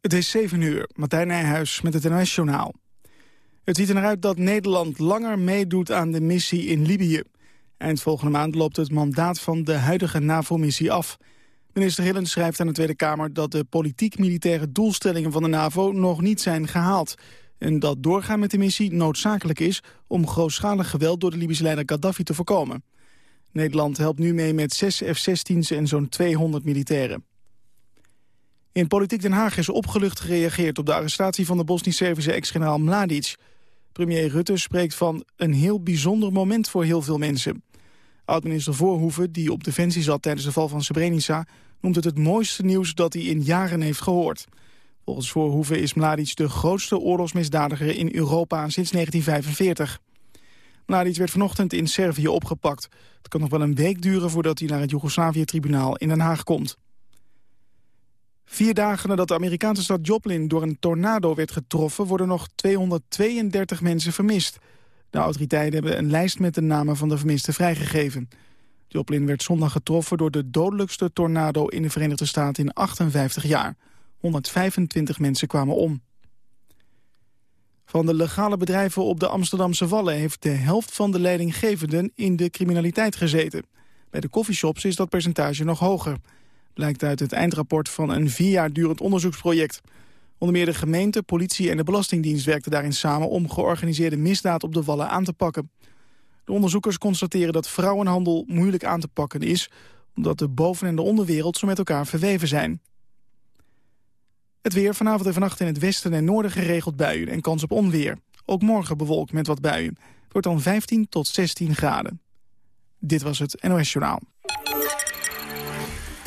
Het is 7 uur, Martijn Nijhuis met het NOS-journaal. Het ziet er naar uit dat Nederland langer meedoet aan de missie in Libië. Eind volgende maand loopt het mandaat van de huidige NAVO-missie af. Minister Hillen schrijft aan de Tweede Kamer dat de politiek-militaire doelstellingen van de NAVO nog niet zijn gehaald. En dat doorgaan met de missie noodzakelijk is om grootschalig geweld door de Libische leider Gaddafi te voorkomen. Nederland helpt nu mee met 6 F-16's en zo'n 200 militairen. In Politiek Den Haag is opgelucht gereageerd op de arrestatie van de Bosnisch-Servische ex-generaal Mladic. Premier Rutte spreekt van een heel bijzonder moment voor heel veel mensen. Oud-minister Voorhoeven, die op defensie zat tijdens de val van Srebrenica... noemt het het mooiste nieuws dat hij in jaren heeft gehoord. Volgens Voorhoeven is Mladic de grootste oorlogsmisdadiger in Europa sinds 1945. Mladic werd vanochtend in Servië opgepakt. Het kan nog wel een week duren voordat hij naar het Joegoslavië-tribunaal in Den Haag komt. Vier dagen nadat de Amerikaanse stad Joplin door een tornado werd getroffen... worden nog 232 mensen vermist. De autoriteiten hebben een lijst met de namen van de vermisten vrijgegeven. Joplin werd zondag getroffen door de dodelijkste tornado in de Verenigde Staten in 58 jaar. 125 mensen kwamen om. Van de legale bedrijven op de Amsterdamse Wallen... heeft de helft van de leidinggevenden in de criminaliteit gezeten. Bij de coffeeshops is dat percentage nog hoger blijkt uit het eindrapport van een vier jaar durend onderzoeksproject. Onder meer de gemeente, politie en de Belastingdienst werkten daarin samen om georganiseerde misdaad op de Wallen aan te pakken. De onderzoekers constateren dat vrouwenhandel moeilijk aan te pakken is, omdat de boven- en de onderwereld zo met elkaar verweven zijn. Het weer vanavond en vannacht in het westen en noorden geregeld buien en kans op onweer. Ook morgen bewolkt met wat buien. Het wordt dan 15 tot 16 graden. Dit was het NOS Journaal.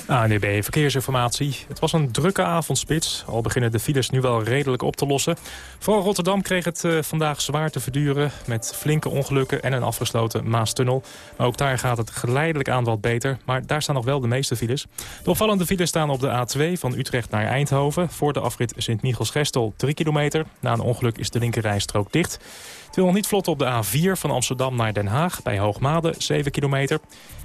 ANDB Verkeersinformatie. Het was een drukke avondspits. Al beginnen de files nu wel redelijk op te lossen. Vooral Rotterdam kreeg het uh, vandaag zwaar te verduren... met flinke ongelukken en een afgesloten Maastunnel. Maar ook daar gaat het geleidelijk aan wat beter. Maar daar staan nog wel de meeste files. De opvallende files staan op de A2 van Utrecht naar Eindhoven... voor de afrit Sint-Michels-Gestel 3 kilometer. Na een ongeluk is de linkerrijstrook dicht... Het wil nog niet vlot op de A4 van Amsterdam naar Den Haag... bij Hoogmade, 7 kilometer.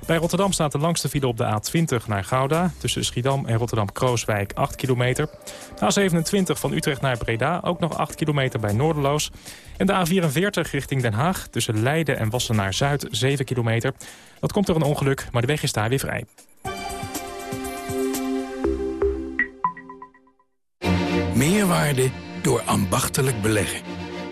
Bij Rotterdam staat de langste file op de A20 naar Gouda... tussen Schiedam en Rotterdam-Krooswijk, 8 kilometer. De A27 van Utrecht naar Breda, ook nog 8 kilometer bij Noorderloos. En de A44 richting Den Haag, tussen Leiden en Wassenaar-Zuid, 7 kilometer. Dat komt door een ongeluk, maar de weg is daar weer vrij. Meerwaarde door ambachtelijk beleggen.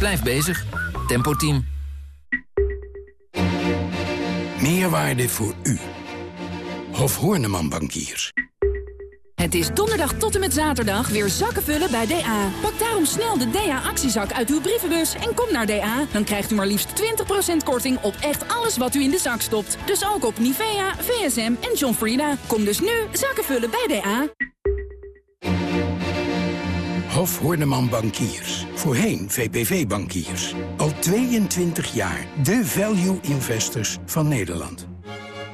Blijf bezig. Tempo Team. Meerwaarde voor u. Hof Horneman Bankiers. Het is donderdag tot en met zaterdag weer zakken vullen bij DA. Pak daarom snel de DA-actiezak uit uw brievenbus en kom naar DA. Dan krijgt u maar liefst 20% korting op echt alles wat u in de zak stopt. Dus ook op Nivea, VSM en John Frieda. Kom dus nu zakken vullen bij DA. Hof Horneman Bankiers. Voorheen VPV Bankiers. Al 22 jaar de value investors van Nederland.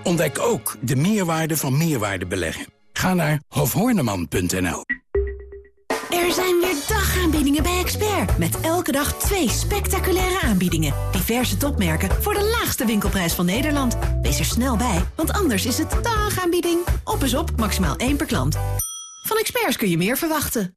Ontdek ook de meerwaarde van meerwaarde beleggen. Ga naar hofhorneman.nl. Er zijn weer dagaanbiedingen bij Expert. Met elke dag twee spectaculaire aanbiedingen. Diverse topmerken voor de laagste winkelprijs van Nederland. Wees er snel bij, want anders is het dagaanbieding. Op is op, maximaal één per klant. Van Experts kun je meer verwachten.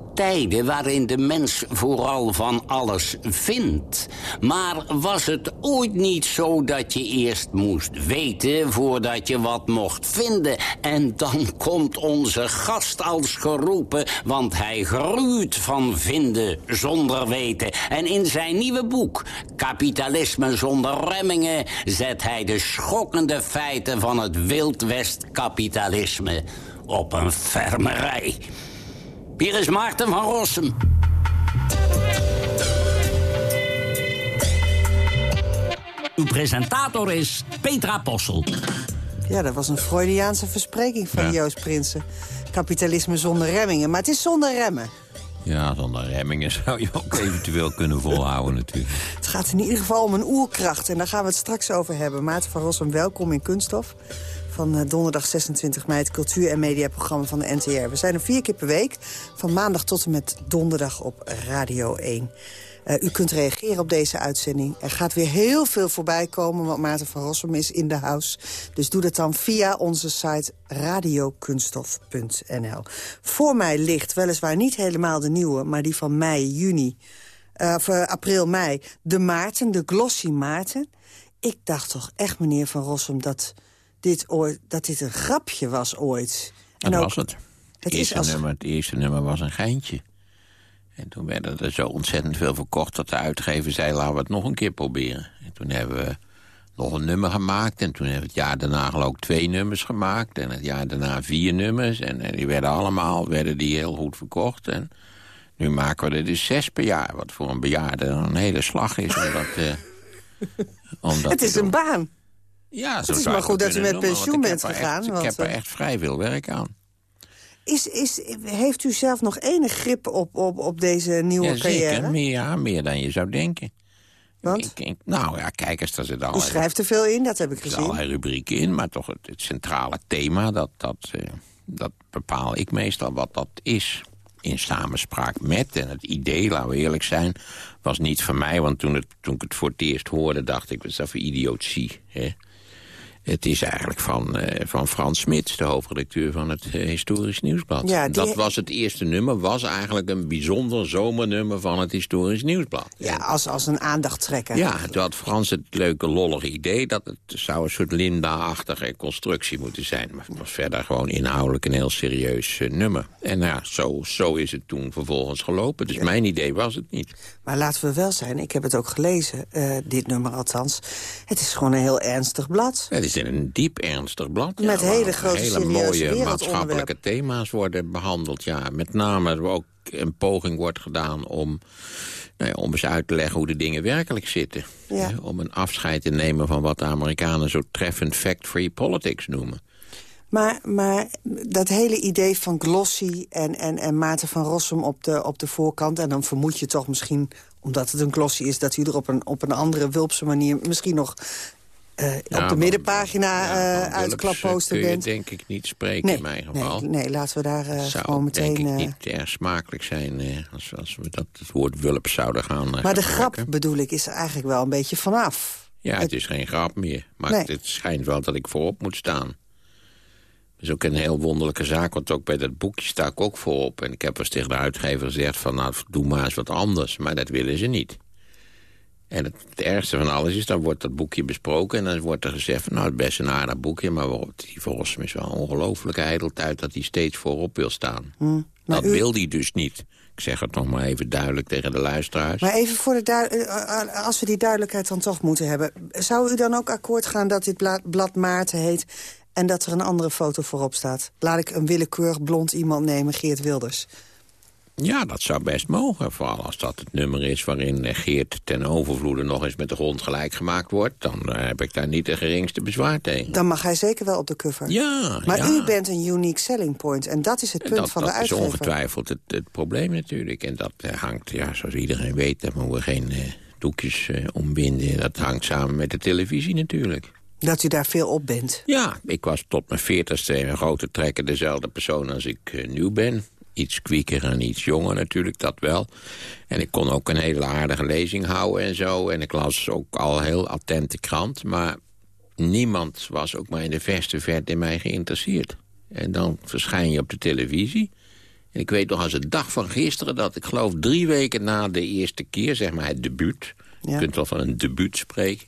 tijden waarin de mens vooral van alles vindt. Maar was het ooit niet zo dat je eerst moest weten... voordat je wat mocht vinden? En dan komt onze gast als geroepen... want hij gruwt van vinden zonder weten. En in zijn nieuwe boek, Kapitalisme zonder remmingen... zet hij de schokkende feiten van het wildwest-kapitalisme op een fermerij. Hier is Maarten van Rossum. Uw presentator is Petra Possel. Ja, dat was een Freudiaanse verspreking van Joost Prinsen. Kapitalisme zonder remmingen, maar het is zonder remmen. Ja, zonder remmingen zou je ook eventueel kunnen volhouden natuurlijk. Het gaat in ieder geval om een oerkracht en daar gaan we het straks over hebben. Maarten van Rossum, welkom in Kunststof van eh, donderdag 26 mei... het cultuur- en mediaprogramma van de NTR. We zijn er vier keer per week, van maandag tot en met donderdag op Radio 1. Uh, eh, u kunt reageren op deze uitzending. Er gaat weer heel veel voorbij komen, want Maarten van Rossum is in de house. Dus doe dat dan via onze site radiokunstof.nl. Voor mij ligt weliswaar niet helemaal de nieuwe... maar die van mei, juni, uh, of april, mei. De Maarten, de Glossy Maarten. Ik dacht toch echt, meneer van Rossum, dat dit ooit, dat dit een grapje was ooit. En dat was het. Het, eerste als... nummer, het eerste nummer was een geintje. En toen werden er zo ontzettend veel verkocht... dat de uitgever zei, laten we het nog een keer proberen. En toen hebben we nog een nummer gemaakt. En toen hebben we het jaar daarna geloof ik twee nummers gemaakt. En het jaar daarna vier nummers. En, en die werden allemaal werden die heel goed verkocht. En nu maken we er dus zes per jaar. Wat voor een bejaarde een hele slag is. Omdat, uh, omdat het is een baan. Ja, het is maar goed dat u met pensioen bent gegaan. ik heb er echt vrij veel werk aan. Is, is, heeft u zelf nog enig grip op, op, op deze nieuwe ja, carrière? Zeker, meer, ja, meer dan je zou denken. Want? nou ja, kijk eens, daar zit al... U schrijft er veel in, dat heb ik gezien. Er allerlei rubrieken in, maar toch het, het centrale thema... Dat, dat, uh, dat bepaal ik meestal wat dat is. In samenspraak met. En het idee, laten we eerlijk zijn, was niet van mij. Want toen, het, toen ik het voor het eerst hoorde, dacht ik... wat is dat voor idiotie, hè? Het is eigenlijk van, uh, van Frans Smits, de hoofdredacteur van het uh, Historisch Nieuwsblad. Ja, Dat was het eerste nummer, was eigenlijk een bijzonder zomernummer van het Historisch Nieuwsblad. Ja, als, als een aandachttrekker. Ja, toen had Frans het leuke lollige idee dat het zou een soort Linda-achtige constructie moeten zijn. Maar het was verder gewoon inhoudelijk een heel serieus uh, nummer. En ja, zo, zo is het toen vervolgens gelopen. Dus mijn idee was het niet. Maar laten we wel zijn, ik heb het ook gelezen, dit nummer althans. Het is gewoon een heel ernstig blad is in een diep ernstig blad. Met hele grote, hele mooie maatschappelijke thema's worden behandeld. Ja, met name ook een poging wordt gedaan om, nou ja, om eens uit te leggen hoe de dingen werkelijk zitten. Ja. Om een afscheid te nemen van wat de Amerikanen zo treffend fact-free politics noemen. Maar, maar dat hele idee van Glossy en, en, en Maarten van Rossum op de, op de voorkant... en dan vermoed je toch misschien, omdat het een glossy is... dat u er op een, op een andere wulpse manier misschien nog uh, op de middenpagina ja, uh, uitklapposter kun je bent. denk ik niet spreken nee, in mijn geval. Nee, nee laten we daar uh, Zou, gewoon meteen... denk ik niet erg smakelijk zijn als, als we dat het woord wulp zouden gaan Maar de grap, bedoel ik, is er eigenlijk wel een beetje vanaf. Ja, het, is geen grap meer. Maar nee. het schijnt wel dat ik voorop moet staan. Dat is ook een heel wonderlijke zaak, want ook bij dat boekje sta ik ook voorop. En ik heb eens tegen de uitgever gezegd van, nou, doe maar eens wat anders. Maar dat willen ze niet. En het, ergste van alles is, dan wordt dat boekje besproken... en dan wordt er gezegd van, nou, het best een aardig boekje... maar die volgens mij is wel een ongelooflijke ijdeltuit... dat hij steeds voorop wil staan. Hm, dat wil hij dus niet. Ik zeg het nog maar even duidelijk tegen de luisteraars. Maar even voor de eh, eh, als we die duidelijkheid dan toch moeten hebben... zou u dan ook akkoord gaan dat dit blad, blad Maarten heet... en dat er een andere foto voorop staat? Laat ik een willekeurig blond iemand nemen, Geert Wilders... Ja, dat zou best mogen. Vooral als dat het nummer is waarin Geert ten overvloede nog eens met de grond gelijk gemaakt wordt. Dan eh, heb ik daar niet de geringste bezwaar tegen. Dan mag hij zeker wel op de cover. Ja, Maar u bent een unique selling point. En dat is het punt van de uitgever. Dat is ongetwijfeld het, het, probleem natuurlijk. En dat eh, hangt, ja, zoals iedereen weet, daar moeten we geen uh, doekjes ombinden. Dat hangt samen met de televisie natuurlijk. Dat u daar veel op bent? Ja, ik was tot mijn veertigste een grote trekker dezelfde persoon als ik nu ben iets kwieker en iets jonger natuurlijk, dat wel. En ik kon ook een hele aardige lezing houden en zo. En ik las ook al heel attent de krant. Maar niemand was ook maar in de verste verte in mij geïnteresseerd. En dan verschijn je op de televisie. En ik weet nog als de dag van gisteren dat ik geloof drie weken na de eerste keer, zeg maar het debuut... Je kunt wel van een debuut spreken.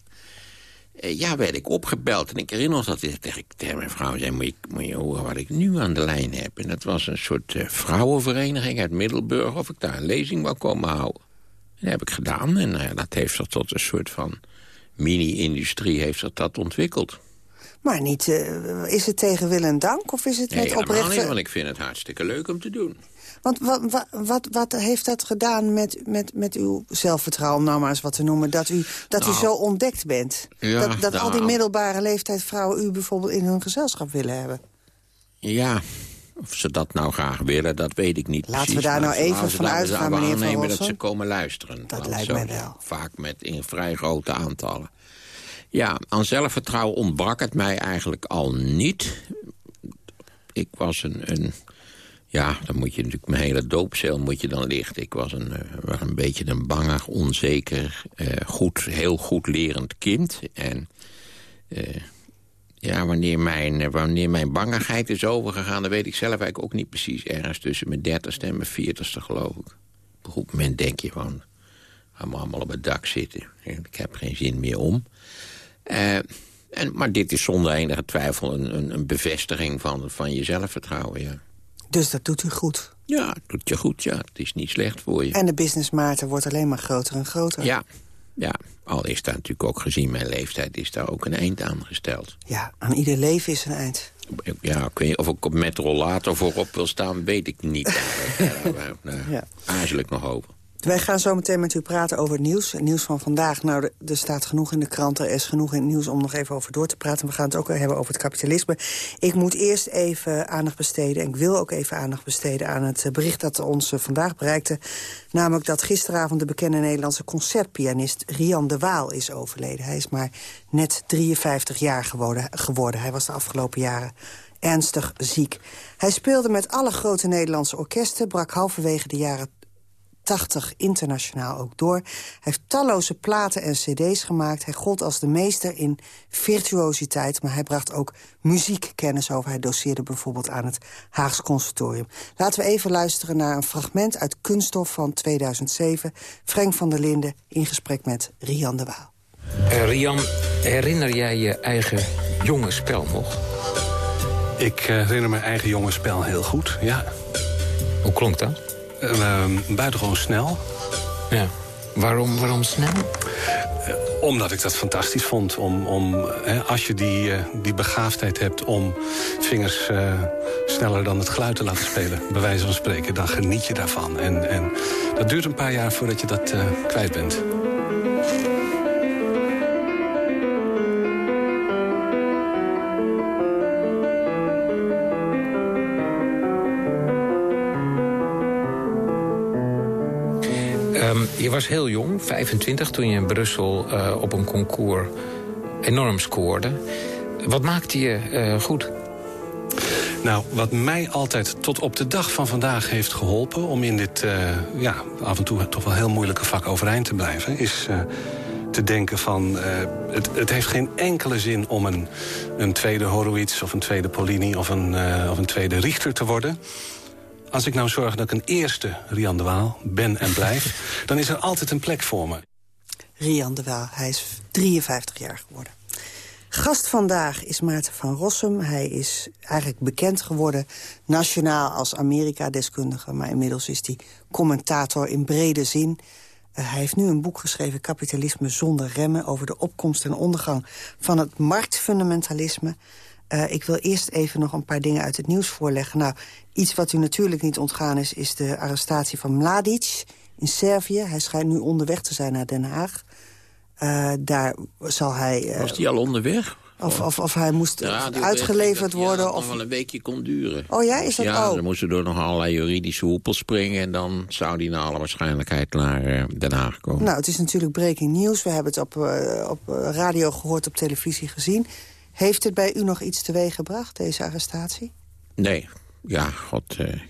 Eh, ja, werd ik opgebeld. En ik herinner me dat ik tegen, mijn vrouw zei... Moet je, moet je horen wat ik nu aan de lijn heb. En dat was een soort uh, vrouwenvereniging uit Middelburg... of ik daar een lezing wou komen houden. En dat heb ik gedaan. En uh, dat heeft zich tot een soort van mini-industrie heeft zich dat ontwikkeld. Maar niet, is het tegen wil en dank? Of is het nee, met oprechte... Nee, want ik vind het hartstikke leuk om te doen. Want wat, wat, wat, heeft dat gedaan met, met, met uw zelfvertrouwen, nou maar eens wat te noemen... dat u, dat u Nou. zo ontdekt bent? Ja, dat dat al die nou. middelbare leeftijd vrouwen u bijvoorbeeld in hun gezelschap willen hebben? Ja, of ze dat nou graag willen, dat weet ik niet Laten we daar nou even van uitgaan, meneer Van aannemen dat ze komen luisteren. Dat lijkt mij wel. Vaak met in vrij grote aantallen. Ja, aan zelfvertrouwen ontbrak het mij eigenlijk al niet. Ik was een... een ja, dan moet je natuurlijk mijn hele doopcel moet je dan lichten. Ik was een, eh, wel een beetje een banger, onzeker, eh, goed, heel goed lerend kind. En eh, ja, wanneer mijn, wanneer mijn bangigheid is overgegaan... dan weet ik zelf eigenlijk ook niet precies. Ergens tussen mijn dertigste en mijn veertigste, geloof ik. Op een moment denk je van... ga maar allemaal op het dak zitten. Ik heb geen zin meer om. Eh, en, maar dit is zonder enige twijfel een, een, een bevestiging van, van je zelfvertrouwen, ja. Dus dat doet u goed. Ja, het doet je goed, ja. Het is niet slecht voor je. En de business Maarten wordt alleen maar groter en groter. Ja, ja. Al is daar natuurlijk ook gezien mijn leeftijd... is daar ook een eind aan gesteld. Ja, aan ieder leven is een eind. Ja, of ik met rollator voorop wil staan, weet ik niet. Daar daar- daar Ja. aarzel ik nog over. Wij gaan zo meteen met u praten over het nieuws. Het nieuws van vandaag. Nou, er- staat genoeg in de kranten. Er is genoeg in het nieuws om nog even over door te praten. We gaan het ook hebben over het kapitalisme. Ik moet eerst even aandacht besteden. En ik wil ook even aandacht besteden aan het bericht dat ons vandaag bereikte. Namelijk dat gisteravond de bekende Nederlandse concertpianist Rian de Waal is overleden. Hij is maar net 53 jaar geworden. geworden. Hij was de afgelopen jaren ernstig ziek. Hij speelde met alle grote Nederlandse orkesten, brak halverwege de jaren 80 internationaal ook door. Hij heeft talloze platen en cd's gemaakt. Hij gold als de meester in virtuositeit... maar hij bracht ook muziekkennis over. Hij doseerde bijvoorbeeld aan het Haags Conservatorium. Laten we even luisteren naar een fragment uit Kunststof van 2007. Frank van der Linden in gesprek met Rian de Waal. Eh, Rian, herinner jij je eigen jonge spel nog? Ik eh, herinner mijn eigen jongensspel heel goed, ja. Hoe klonk dat? Uh, buitengewoon snel. Ja. Waarom, waarom snel? Eh, omdat ik dat fantastisch vond. Om, om, hè, als je die, eh, die begaafdheid hebt om vingers eh, sneller dan het geluid te laten spelen... bij wijze van spreken, dan geniet je daarvan. En, en dat duurt een paar jaar voordat je dat kwijt bent. Ehm, je was heel jong, 25, toen je in Brussel eh, op een concours enorm scoorde. Wat maakte je eh, goed? Nou, wat mij altijd tot op de dag van vandaag heeft geholpen... om in dit eh, ja, af en toe toch wel heel moeilijke vak overeind te blijven... is te denken van... het, het heeft geen enkele zin om een, een tweede Horowitz... of een tweede Polini of of een tweede Richter te worden... Als ik nou zorg dat ik een eerste Rian de Waal ben en blijf... dan is er altijd een plek voor me. Rian de Waal, hij is 53 jaar geworden. Gast vandaag is Maarten van Rossum. Hij is eigenlijk bekend geworden nationaal als Amerika-deskundige... maar inmiddels is hij commentator in brede zin. Uh, hij heeft nu een boek geschreven, Kapitalisme zonder remmen... over de opkomst en ondergang van het marktfundamentalisme... Uh, ik wil eerst even nog een paar dingen uit het nieuws voorleggen. Nou, iets wat u natuurlijk niet ontgaan is... is de arrestatie van Mladic in Servië. Hij schijnt nu onderweg te zijn naar Den Haag. Uh, daar zal hij... Uh, Was die al onderweg? Of, of, of hij moest ja, uitgeleverd dat, worden. Ja, of wel een weekje kon duren. Oh ja, is dat ja, oh. dan moesten door nog allerlei juridische hoepels springen... en dan zou die naar alle waarschijnlijkheid naar Den Haag komen. Nou, het is natuurlijk breaking news. We hebben het op, op radio gehoord, op televisie gezien. Heeft het bij u nog iets teweeg gebracht, deze arrestatie? Nee, ja, god, uh,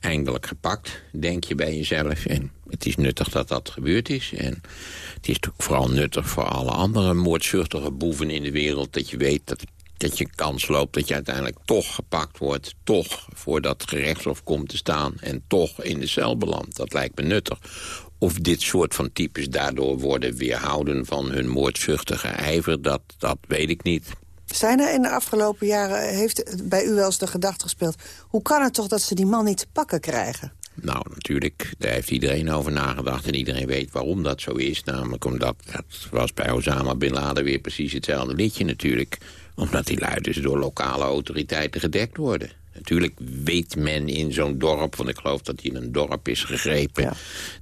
eindelijk gepakt, denk je bij jezelf. En het is nuttig dat dat gebeurd is. En het is natuurlijk vooral nuttig voor alle andere moordzuchtige boeven in de wereld... dat je weet dat dat je kans loopt dat je uiteindelijk toch gepakt wordt... toch voor dat gerechtshof komt te staan en toch in de cel belandt. Dat lijkt me nuttig. Of dit soort van types daardoor worden weerhouden van hun moordzuchtige ijver... dat, dat weet ik niet. Zijn er in de afgelopen jaren, heeft bij u wel eens de gedachte gespeeld... hoe kan het toch dat ze die man niet te pakken krijgen? Nou, natuurlijk, daar heeft iedereen over nagedacht. En iedereen weet waarom dat zo is. Namelijk omdat, dat was bij Osama Bin Laden weer precies hetzelfde liedje natuurlijk. Omdat die lui dus door lokale autoriteiten gedekt worden. Natuurlijk weet men in zo'n dorp, want ik geloof dat hij in een dorp is gegrepen...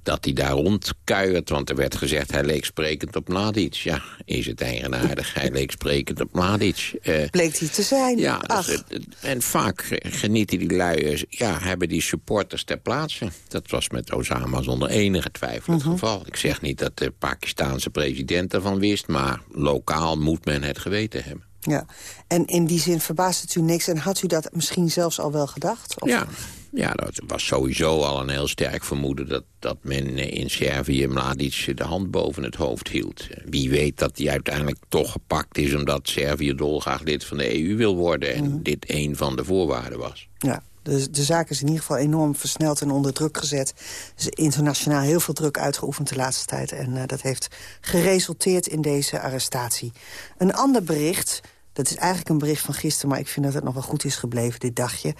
dat hij daar rondkuiert, want er werd gezegd... hij leek sprekend op Mladic. Ja, is het eigenaardig, hij leek sprekend op Mladic. Uh, Bleek hij te zijn. Ja, dus, en vaak genieten die luiers, ja, hebben die supporters ter plaatse. Dat was met Osama zonder enige twijfel het mhm. geval. Ik zeg niet dat de Pakistanse president ervan wist... maar lokaal moet men het geweten hebben. Ja, en in die zin verbaast het u niks. En had u dat misschien zelfs al wel gedacht? Of? Ja, ja, dat was sowieso al een heel sterk vermoeden... dat, dat men in Servië Mladic de hand boven het hoofd hield. Wie weet dat hij uiteindelijk toch gepakt is... omdat Servië dolgraag lid van de EU wil worden... en mhm. dit een van de voorwaarden was. Ja, de, de zaak is in ieder geval enorm versneld en onder druk gezet. Er is internationaal heel veel druk uitgeoefend de laatste tijd. En uh, dat heeft geresulteerd in deze arrestatie. Een ander bericht dat is eigenlijk een bericht van gisteren... maar ik vind dat het nog wel goed is gebleven, dit dagje.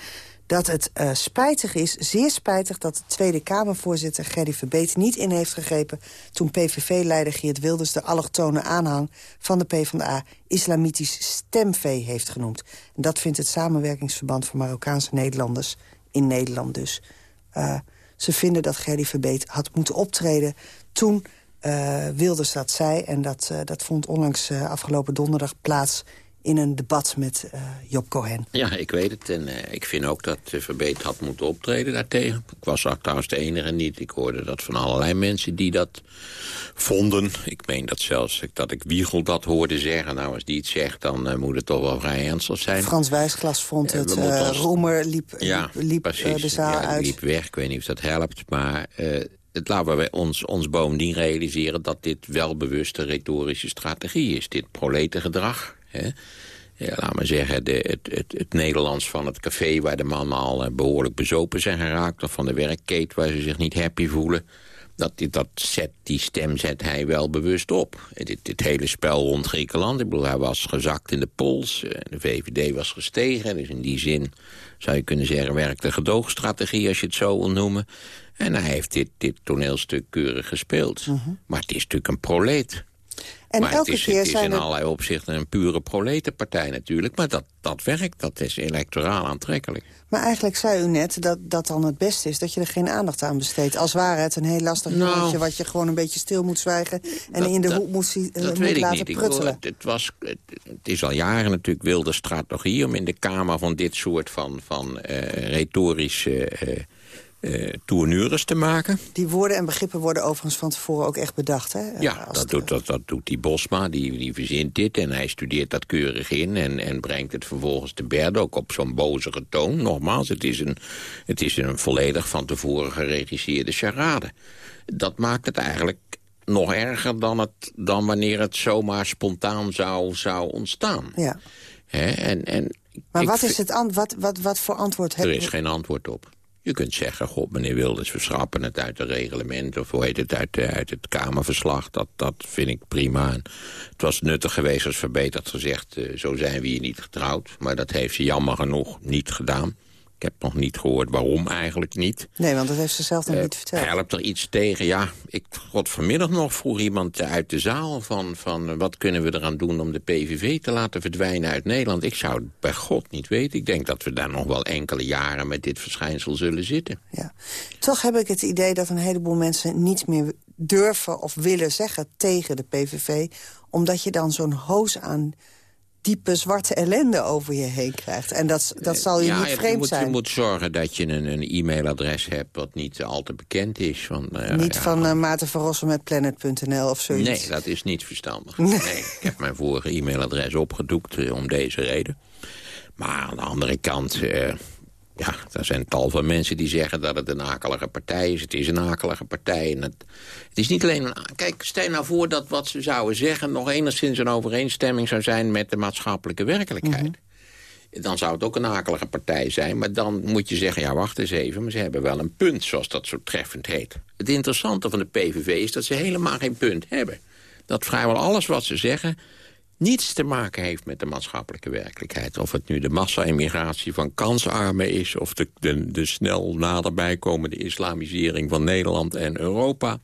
Dat het uh, spijtig is, zeer spijtig... dat de Tweede Kamervoorzitter Gerdy Verbeet niet in heeft gegrepen... toen PVV-leider Geert Wilders de allochtone aanhang van de PvdA... islamitisch stemvee heeft genoemd. En dat vindt het samenwerkingsverband van Marokkaanse Nederlanders... in Nederland dus. Uh, ze vinden dat Gerdy Verbeet had moeten optreden toen... Uh, Wilders dat zei. En dat, dat vond onlangs afgelopen donderdag plaats in een debat met uh, Job Cohen. Ja, ik weet het. En uh, ik vind ook dat uh, Verbeet had moeten optreden daartegen. Ik was trouwens de enige niet. Ik hoorde dat van allerlei mensen die dat vonden. Ik meen dat zelfs dat ik Wiegel dat hoorde zeggen. Nou, als die het zegt, dan moet het toch wel vrij ernstig zijn. Frans Wijsglas vond het. Roemer liep, ja, liep precies. de zaal ja, uit. liep weg. Ik weet niet of dat helpt, maar... het laten we ons, ons bovendien realiseren dat dit welbewuste retorische strategie is. Dit proletengedrag. Hè? Laat maar zeggen, de, het, het, het, Nederlands van het café... waar de mannen al eh, behoorlijk bezopen zijn geraakt... of van de werkkate waar ze zich niet happy voelen... Dat, dat zet, die stem zet hij wel bewust op. Dit, dit hele spel rond Griekenland, ik bedoel, hij was gezakt in de pols. Eh, de VVD was gestegen, dus in die zin zou je kunnen zeggen... werkt de gedoogstrategie, als je het zo wil noemen. En hij heeft dit, dit toneelstuk keurig gespeeld. Mhm. Maar het is natuurlijk een proleet. En maar elke het is, keer het is zijn in er... allerlei opzichten een pure proletenpartij natuurlijk. Maar dat, dat werkt, dat is electoraal aantrekkelijk. Maar eigenlijk zei u net dat dat dan het beste is... dat je er geen aandacht aan besteedt. Als ware het een heel lastig nou, wat je gewoon een beetje stil moet zwijgen... en dat, in de hoek moet, uh, dat moet weet laten ik niet. pruttelen. Ik bedoel, het, was, het, het, is al jaren natuurlijk wilde strategie... om in de Kamer van dit soort van, van uh, retorische... Uh, uh, tournures te maken. Die woorden en begrippen worden overigens van tevoren ook echt bedacht, hè? Ja, dat doet, dat, dat doet die Bosma, die, die verzint dit en hij studeert dat keurig in... en, en brengt het vervolgens te berde, ook op zo'n bozige toon. Nogmaals, het is, een, het is een volledig van tevoren geregisseerde charade. Dat maakt het eigenlijk nog erger dan, het, dan wanneer het zomaar spontaan zou, zou ontstaan. Ja. He, en, en maar wat, is het wat, wat, wat voor antwoord heb Er is geen antwoord op. Je kunt zeggen, god, meneer Wilders, we schrappen het uit het reglement... of hoe heet het, uit, uit het Kamerverslag. Dat, dat vind ik prima. Het was nuttig geweest als verbeterd gezegd... Uh, zo zijn we hier niet getrouwd. Maar dat heeft ze jammer genoeg niet gedaan. Ik heb nog niet gehoord waarom eigenlijk niet. Nee, want dat heeft ze zelf nog uh, niet verteld. Helpt er iets tegen? Ja, ik god vanmiddag nog vroeg iemand uit de zaal... van, van wat kunnen we eraan doen om de PVV te laten verdwijnen uit Nederland. Ik zou het bij god niet weten. Ik denk dat we daar nog wel enkele jaren met dit verschijnsel zullen zitten. Ja. Toch heb ik het idee dat een heleboel mensen niet meer durven of willen zeggen tegen de PVV... omdat je dan zo'n hoos aan diepe zwarte ellende over je heen krijgt. En dat, dat zal je ja, niet vreemd je moet, zijn. Je moet zorgen dat je een, e-mailadres hebt wat niet al te bekend is. Van, uh, niet ja, van uh, Maarten van Rossum met planet.nl of zoiets? Nee, dat is niet verstandig. Nee. nee ik heb mijn vorige e-mailadres opgedoekt uh, om deze reden. Maar aan de andere kant... ja, er zijn tal van mensen die zeggen dat het een akelige partij is. Het is een akelige partij. En het, het is niet alleen een... Kijk, stel nou voor dat wat ze zouden zeggen... nog enigszins een overeenstemming zou zijn met de maatschappelijke werkelijkheid. Mhm. Dan zou het ook een akelige partij zijn. Maar dan moet je zeggen, ja, wacht eens even. Maar ze hebben wel een punt, zoals dat zo treffend heet. Het interessante van de PVV is dat ze helemaal geen punt hebben. Dat vrijwel alles wat ze zeggen niets te maken heeft met de maatschappelijke werkelijkheid. Of het nu de massa-immigratie van kansarmen is... of de, de, de, snel naderbij komende islamisering van Nederland en Europa.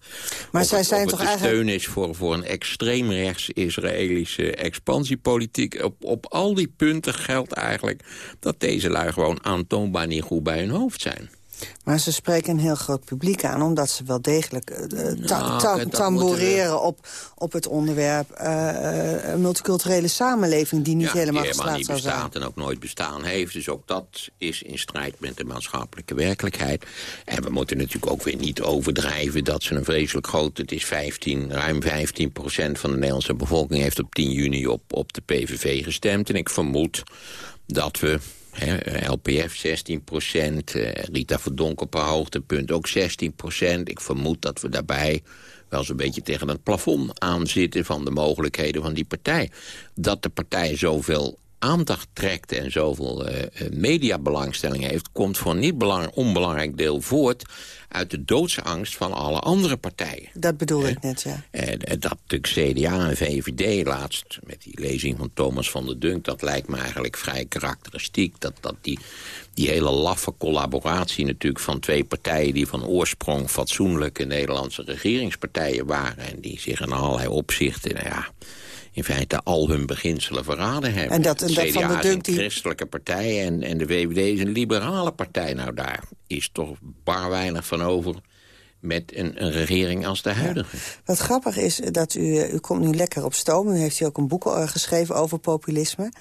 Maar zij zijn of toch eigenlijk... steun is voor, voor een extreemrechts Israëlische expansiepolitiek. Op, op al die punten geldt eigenlijk dat deze lui gewoon aantoonbaar niet goed bij hun hoofd zijn. Maar ze spreken een heel groot publiek aan... omdat ze wel degelijk uh, ta ta tamboureren op, op het onderwerp... Uh, een multiculturele samenleving die niet ja, helemaal die geslaagd niet zou zijn. bestaat en ook nooit bestaan heeft. Dus ook dat is in strijd met de maatschappelijke werkelijkheid. En we moeten natuurlijk ook weer niet overdrijven dat ze een vreselijk groot... het is 15, ruim 15 procent van de Nederlandse bevolking... heeft op 10 juni op, op de PVV gestemd. En ik vermoed dat we LPF 16 procent, eh, Rita Verdonk op haar hoogtepunt ook 16 procent. Ik vermoed dat we daarbij wel zo'n beetje tegen het plafond aanzitten... van de mogelijkheden van die partij. Dat de partij zoveel aandacht trekt en zoveel uh, mediabelangstelling heeft... komt voor een niet belang, onbelangrijk deel voort uit de doodsangst van alle andere partijen. Dat bedoel ik net, ja. En dat de CDA en VVD laatst, met die lezing van Thomas van der Dunk... dat lijkt me eigenlijk vrij karakteristiek. Dat, dat die, die hele laffe collaboratie natuurlijk van twee partijen... die van oorsprong fatsoenlijke Nederlandse regeringspartijen waren... en die zich in allerlei opzichten, nou ja in feite al hun beginselen verraden hebben. En dat, en dat CDA van de is een christelijke partij en, en de VVD is een liberale partij. Nou, daar is toch bar weinig van over met een, een regering als de huidige. Wat grappig is dat u, u komt nu lekker op stoom. U heeft hier ook een boek uh, geschreven over populisme.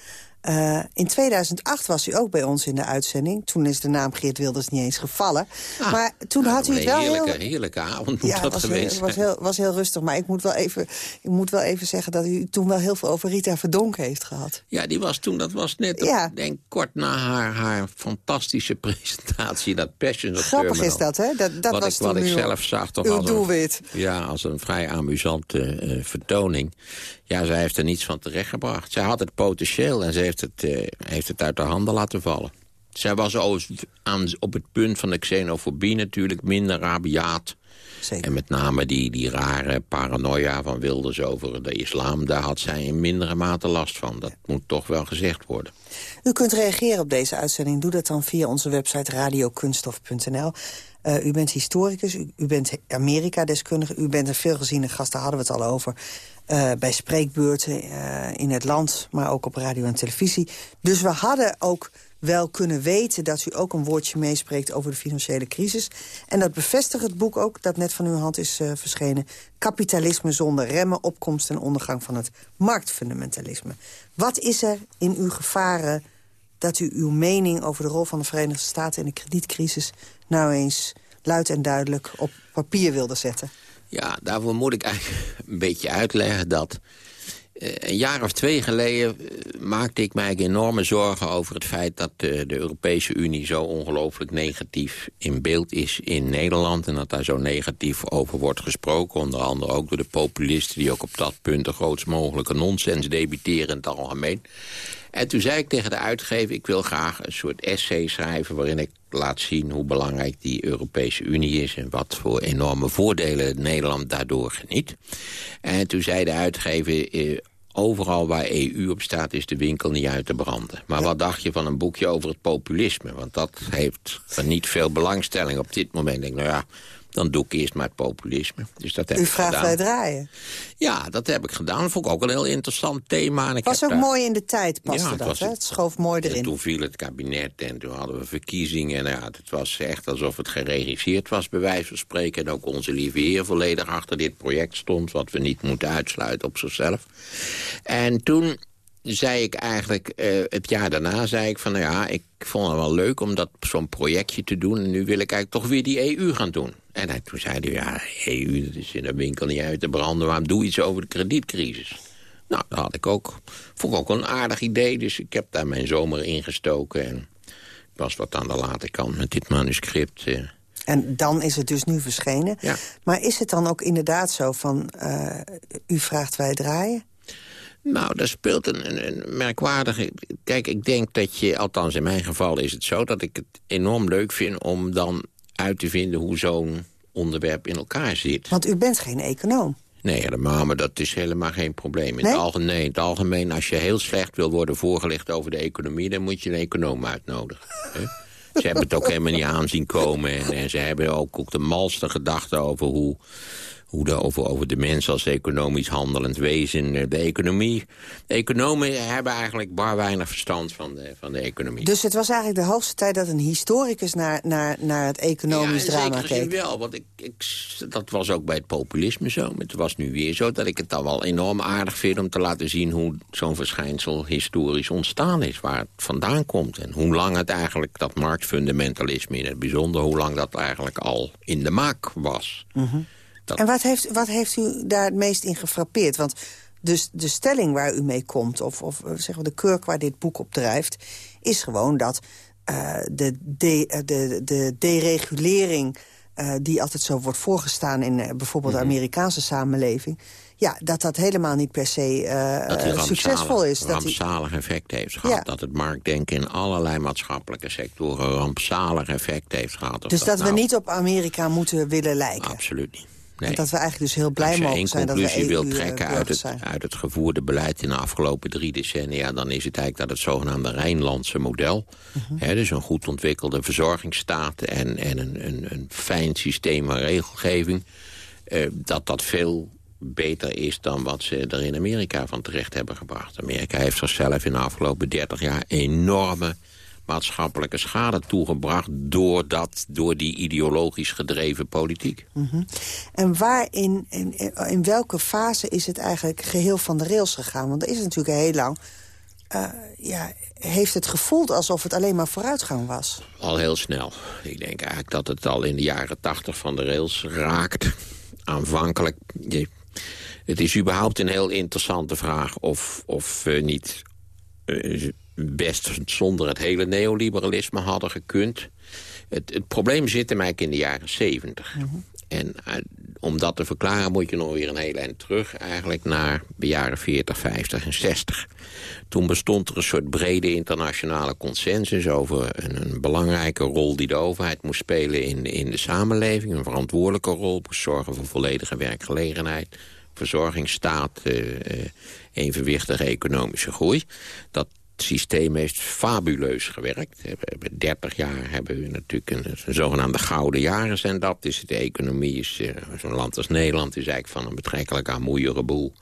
Uh, in 2008 was u ook bij ons in de uitzending. Toen is de naam Geert Wilders niet eens gevallen. Ah, maar toen nou, had u het wel heerlijke, heel... heerlijke avond moet ja, dat was geweest heel, was heel, was heel rustig. Maar ik moet, wel even, ik moet wel even zeggen dat u toen wel heel veel over Rita Verdonk heeft gehad. Ja, die was toen, dat was net, Ja. op, denk kort na haar, haar fantastische presentatie, dat Passion of Grappig Terminal. is dat, hè? Dat, dat wat was ik, wat toen ik zelf zag toch als doelwit. Een, ja, als een vrij amusante eh, vertoning. Ja, zij heeft er niets van terechtgebracht. Zij had het potentieel en ze heeft het, eh, heeft het uit haar handen laten vallen. Zij was aan, op het punt van de xenofobie natuurlijk minder rabiaat. En met name die, die rare paranoia van Wilders over de islam... daar had zij in mindere mate last van. Dat moet toch wel gezegd worden. U kunt reageren op deze uitzending. Doe dat dan via onze website radiokunstof.nl. Eh, u bent historicus, u, u bent Amerika-deskundige... u bent een veelgeziene gast, daar hadden we het al over... eh, bij spreekbeurten eh, in het land, maar ook op radio en televisie. Dus we hadden ook wel kunnen weten dat u ook een woordje meespreekt over de financiële crisis. En dat bevestigt het boek ook, dat net van uw hand is eh, verschenen. Kapitalisme zonder remmen, opkomst en ondergang van het marktfundamentalisme. Wat is er in uw gevaren dat u uw mening over de rol van de Verenigde Staten in de kredietcrisis... nou eens luid en duidelijk op papier wilde zetten? Ja, daarvoor moet ik eigenlijk een beetje uitleggen dat... eh, een jaar of twee geleden eh, maakte ik mij enorme zorgen over het feit dat eh, de Europese Unie zo ongelooflijk negatief in beeld is in Nederland. En dat daar zo negatief over wordt gesproken. Onder andere ook door de populisten die ook op dat punt de grootst mogelijke nonsens debiteren in het algemeen. En toen zei ik tegen de uitgever, ik wil graag een soort essay schrijven... waarin ik laat zien hoe belangrijk die Europese Unie is... en wat voor enorme voordelen Nederland daardoor geniet. En toen zei de uitgever... Eh, Overal waar EU op staat is de winkel niet uit te branden. Maar wat dacht je van een boekje over het populisme? Want dat heeft niet veel belangstelling op dit moment. Ik denk, nou ja, dan doe ik eerst maar het populisme. Dus dat heb U ik vraagt gedaan. wij draaien. Ja, dat heb ik gedaan. Dat vond ik ook een heel interessant thema. En ik was ook daar- mooi in de tijd, paste Ja, het dat. hè? Het schoof mooi En erin. toen viel het kabinet en toen hadden we verkiezingen. En ja, het was echt alsof het geregisseerd was, bij wijze van spreken. En ook onze lieve heer volledig achter dit project stond... wat we niet moeten uitsluiten op zichzelf. En toen zei ik eigenlijk, eh, het jaar daarna zei ik van... nou ja, ik vond het wel leuk om dat zo'n projectje te doen... en nu wil ik eigenlijk toch weer die EU gaan doen. En hij- toen zei hij, ja, EU, dat is in de winkel niet uit te branden... waarom doe iets over de kredietcrisis? Nou, dat had ik ook. Vond ik ook een aardig idee, dus ik heb daar mijn zomer in gestoken. En ik was wat aan de late kant met dit manuscript. Uh. En dan is het dus nu verschenen. Ja. Maar is het dan ook inderdaad zo van... Uh, u vraagt wij draaien? Nou, daar speelt een, een, merkwaardige... Kijk, ik denk dat je, althans in mijn geval is het zo... dat ik het enorm leuk vind om dan uit te vinden hoe zo'n onderwerp in elkaar zit. Want u bent geen econoom. Nee, helemaal, maar dat is helemaal geen probleem. In, nee? het algemeen, in het algemeen, als je heel slecht wil worden voorgelegd over de economie... dan moet je een econoom uitnodigen. Ze hebben het ook helemaal niet aanzien komen. En, en, ze hebben ook, ook de malste gedachten over hoe hoe de, over, over de mens als economisch handelend wezen. De economie. De economen hebben eigenlijk bar weinig verstand van de, van de economie. Dus het was eigenlijk de hoogste tijd dat een historicus naar, naar, naar het economisch ja, drama keek? wel, want ik, ik, dat was ook bij het populisme zo. Het was nu weer zo dat ik het dan wel enorm aardig vind... om te laten zien hoe zo'n verschijnsel historisch ontstaan is. Waar het vandaan komt. En hoe lang het eigenlijk, dat marktfundamentalisme in het bijzonder... hoe lang dat eigenlijk al in de maak was. Mm En wat heeft, wat heeft u daar het meest in gefrappeerd? Want dus de stelling waar u mee komt, of, of zeggen we de kurk waar dit boek op drijft... is gewoon dat uh, de, de, de, de deregulering uh, die altijd zo wordt voorgestaan... in uh, bijvoorbeeld de Amerikaanse samenleving... ja, dat dat helemaal niet per se succesvol is. Dat rampzalig effect heeft gehad. Ja. Dat het marktdenken in allerlei maatschappelijke sectoren... rampzalig effect heeft gehad. Dus dat, dat nou... we niet op Amerika moeten willen lijken? Absoluut niet. Nee. En dat we eigenlijk dus heel blij mogen zijn dat we Als je één conclusie wil trekken uit het, uit het gevoerde beleid in de afgelopen drie decennia... dan is het eigenlijk dat het zogenaamde Rijnlandse model... Uh -huh. hè, dus een goed ontwikkelde verzorgingsstaat... en, en een, een, een fijn systeem van regelgeving... Uh, dat dat veel beter is dan wat ze er in Amerika van terecht hebben gebracht. Amerika heeft zichzelf in de afgelopen 30 jaar enorme maatschappelijke schade toegebracht... door, dat, door die ideologisch gedreven politiek. Mm -hmm. En waar in, in, welke fase is het eigenlijk geheel van de rails gegaan? Want er is natuurlijk heel lang... Uh, ja, heeft het gevoeld alsof het alleen maar vooruitgang was? Al heel snel. Ik denk eigenlijk dat het al in de jaren tachtig van de rails raakt. Aanvankelijk... Je, het is überhaupt een heel interessante vraag of, of we niet... Uh, best zonder het hele neoliberalisme hadden gekund. Het, het probleem zit hem eigenlijk in de jaren zeventig. Mm -hmm. En uh, om dat te verklaren moet je nog weer een heel eind terug... eigenlijk naar de jaren 40, 50 en 60. Toen bestond er een soort brede internationale consensus... over een, een belangrijke rol die de overheid moest spelen in, in de samenleving. Een verantwoordelijke rol, moest zorgen voor volledige werkgelegenheid verzorgingsstaat, uh, uh, evenwichtige economische groei. Dat systeem heeft fabuleus gewerkt. We hebben 30 jaar hebben we natuurlijk een, zogenaamde gouden jaren zijn dat. Dus de economie is, uh, zo'n land als Nederland is eigenlijk van een betrekkelijk armoeige boel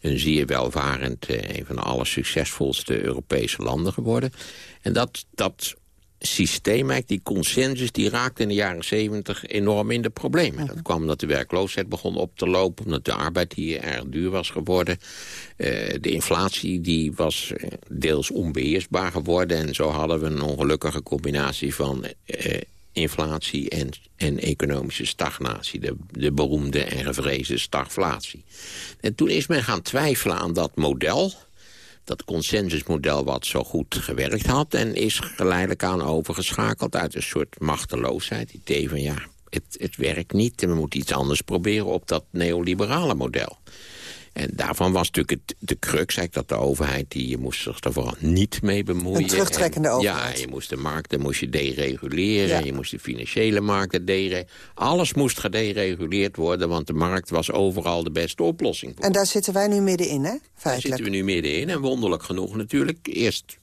een zeer welvarend, uh, een van de allersuccesvolste Europese landen geworden. En dat, dat systeem, die consensus, die raakte in de jaren zeventig enorm in de problemen. Dat kwam omdat de werkloosheid begon op te lopen, omdat de arbeid hier erg duur was geworden. Uh, de inflatie die was deels onbeheersbaar geworden en zo hadden we een ongelukkige combinatie van uh, inflatie en, en economische stagnatie. De, de beroemde en gevreesde stagflatie. En toen is men gaan twijfelen aan dat model dat consensusmodel wat zo goed gewerkt had... en is geleidelijk aan overgeschakeld uit een soort machteloosheid. Idee van ja, het, het werkt niet en we moeten iets anders proberen op dat neoliberale model. En daarvan was natuurlijk het, de crux eigenlijk dat de overheid... die je moest zich er vooral niet mee bemoeien. Een terugtrekkende en, overheid. Ja, je moest de markten moest je dereguleren. Ja. Je moest de financiële markten dereguleren. Alles moest gedereguleerd worden... want de markt was overal de beste oplossing. En daar zitten wij nu middenin, hè? Feitelijk. Daar zitten we nu middenin. En wonderlijk genoeg natuurlijk. Eerst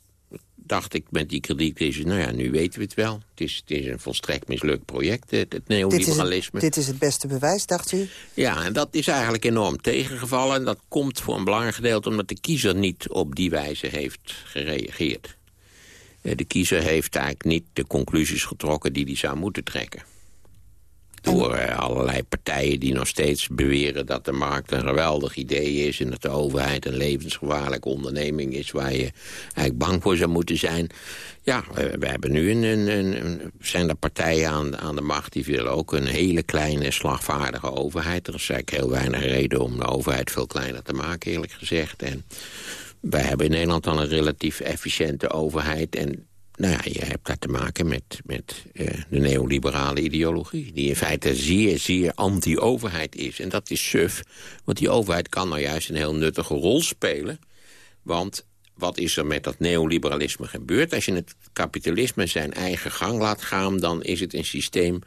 dacht ik met die kredietcrisis, nou ja, nu weten we het wel. Het is, het is een volstrekt mislukt project, het, het neoliberalisme. Dit is het, dit is het beste bewijs, dacht u? Ja, en dat is eigenlijk enorm tegengevallen. En dat komt voor een belangrijk gedeelte omdat de kiezer niet op die wijze heeft gereageerd. De kiezer heeft eigenlijk niet de conclusies getrokken die hij zou moeten trekken. Door allerlei partijen die nog steeds beweren dat de markt een geweldig idee is... en dat de overheid een levensgevaarlijke onderneming is... waar je eigenlijk bang voor zou moeten zijn. Ja, we hebben nu een, een, een, zijn er partijen aan, aan de macht... die willen ook een hele kleine, slagvaardige overheid. Er is eigenlijk heel weinig reden om de overheid veel kleiner te maken, eerlijk gezegd. En wij hebben in Nederland al een relatief efficiënte overheid... en nou ja, je hebt daar te maken met, met uh, de neoliberale ideologie... die in feite zeer, zeer anti-overheid is. En dat is suf, want die overheid kan nou juist een heel nuttige rol spelen. Want wat is er met dat neoliberalisme gebeurd? Als je het kapitalisme zijn eigen gang laat gaan... dan is het een systeem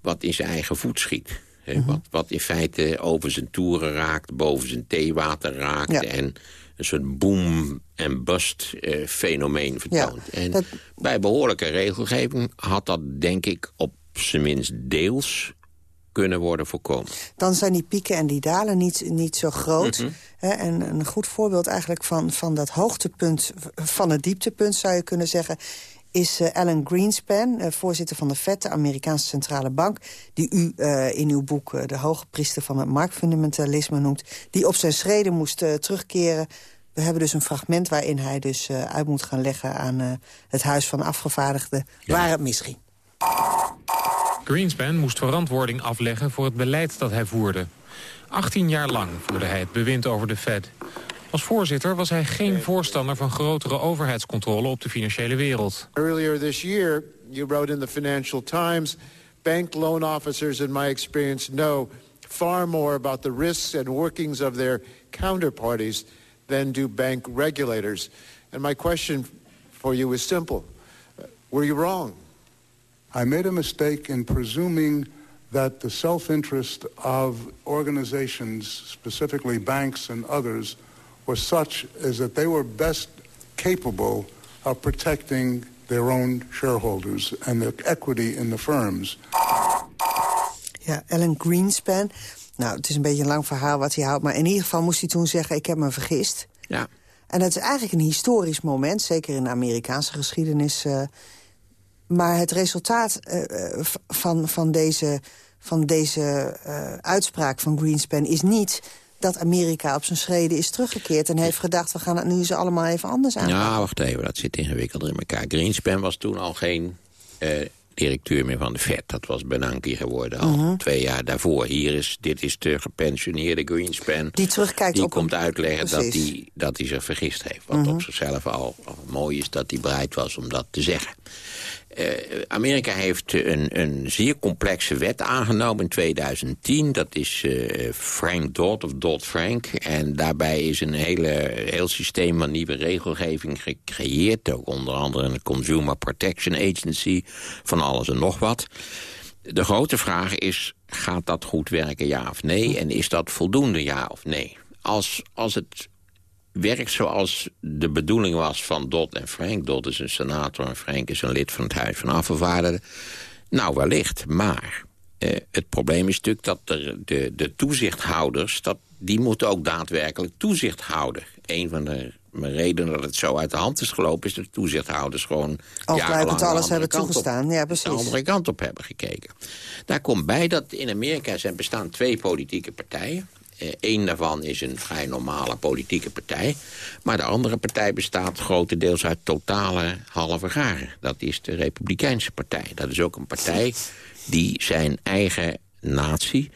wat in zijn eigen voet schiet. Mhm. wat, wat in feite over zijn toeren raakt, boven zijn theewater raakt... en een soort boom- en bust-fenomeen eh, vertoont. en bij behoorlijke regelgeving had dat, denk ik, op zijn minst deels kunnen worden voorkomen. Dan zijn die pieken en die dalen niet, niet zo groot. Mhm. en een goed voorbeeld eigenlijk van, van dat hoogtepunt, van het dieptepunt zou je kunnen zeggen is uh, Alan Greenspan, uh, voorzitter van de FED, de Amerikaanse Centrale Bank... die u uh, in uw boek de hoge priester van het marktfundamentalisme noemt... die op zijn schreden moest terugkeren. We hebben dus een fragment waarin hij dus uit moet gaan leggen... aan het Huis van Afgevaardigden waar het misging. Greenspan moest verantwoording afleggen voor het beleid dat hij voerde. 18 jaar lang voerde hij het bewind over de Fed. Als voorzitter was hij geen voorstander van grotere overheidscontrole op de financiële wereld. Earlier this year, you wrote in the Financial Times, bank loan officers in my experience know far more about the risks and workings of their counterparties than do bank regulators. And my question for you is simple. Were you wrong? I made a mistake in presuming that the self-interest of organizations, specifically banks and others, was such as that they were best capable of protecting their own shareholders and the equity in the firms. Yeah, Alan Greenspan. Nou, het is een beetje een lang verhaal wat hij houdt... maar in ieder geval moest hij toen zeggen, ik heb me vergist. Ja. En dat is eigenlijk een historisch moment, zeker in de Amerikaanse geschiedenis... Uh, maar het resultaat uh, van, van deze, van deze uh, uitspraak van Greenspan is niet dat Amerika op zijn schreden is teruggekeerd... en heeft gedacht, we gaan het nu ze allemaal even anders aan. Ja, wacht even, dat zit ingewikkelder in elkaar. Greenspan was toen al geen directeur meer van de Fed. Dat was Bernanke geworden al mhm. twee jaar daarvoor. Hier is, dit is de gepensioneerde Greenspan. Die terugkijkt Die op komt uitleggen dat hij, dat hij zich vergist heeft. Wat mhm. op zichzelf al, al, mooi is dat hij bereid was om dat te zeggen. Uh, Amerika heeft een, een zeer complexe wet aangenomen in 2010. Dat is uh, Frank Dodd of Dodd-Frank. En daarbij is een hele, heel systeem van nieuwe regelgeving gecreëerd. Ook onder andere een Consumer Protection Agency. Van alles en nog wat. De grote vraag is, gaat dat goed werken, ja of nee? En is dat voldoende, ja of nee? Als, als het werkt zoals de bedoeling was van Dodd en Frank. Dodd is een senator en Frank is een lid van het Huis van Afgevaardigden. Nou, wellicht, maar eh, het probleem is natuurlijk dat de, de, de toezichthouders... Dat, die moeten ook daadwerkelijk toezicht houden. Een van de redenen dat het zo uit de hand is gelopen... is dat de toezichthouders gewoon jarenlang alles hebben toegestaan. ja, precies. de andere kant op hebben gekeken. Daar komt bij dat in Amerika zijn bestaan twee politieke partijen. Eén eh, daarvan is een vrij normale politieke partij. Maar de andere partij bestaat grotendeels uit totale halve garen. Dat is de Republikeinse Partij. Dat is ook een partij die zijn eigen natie...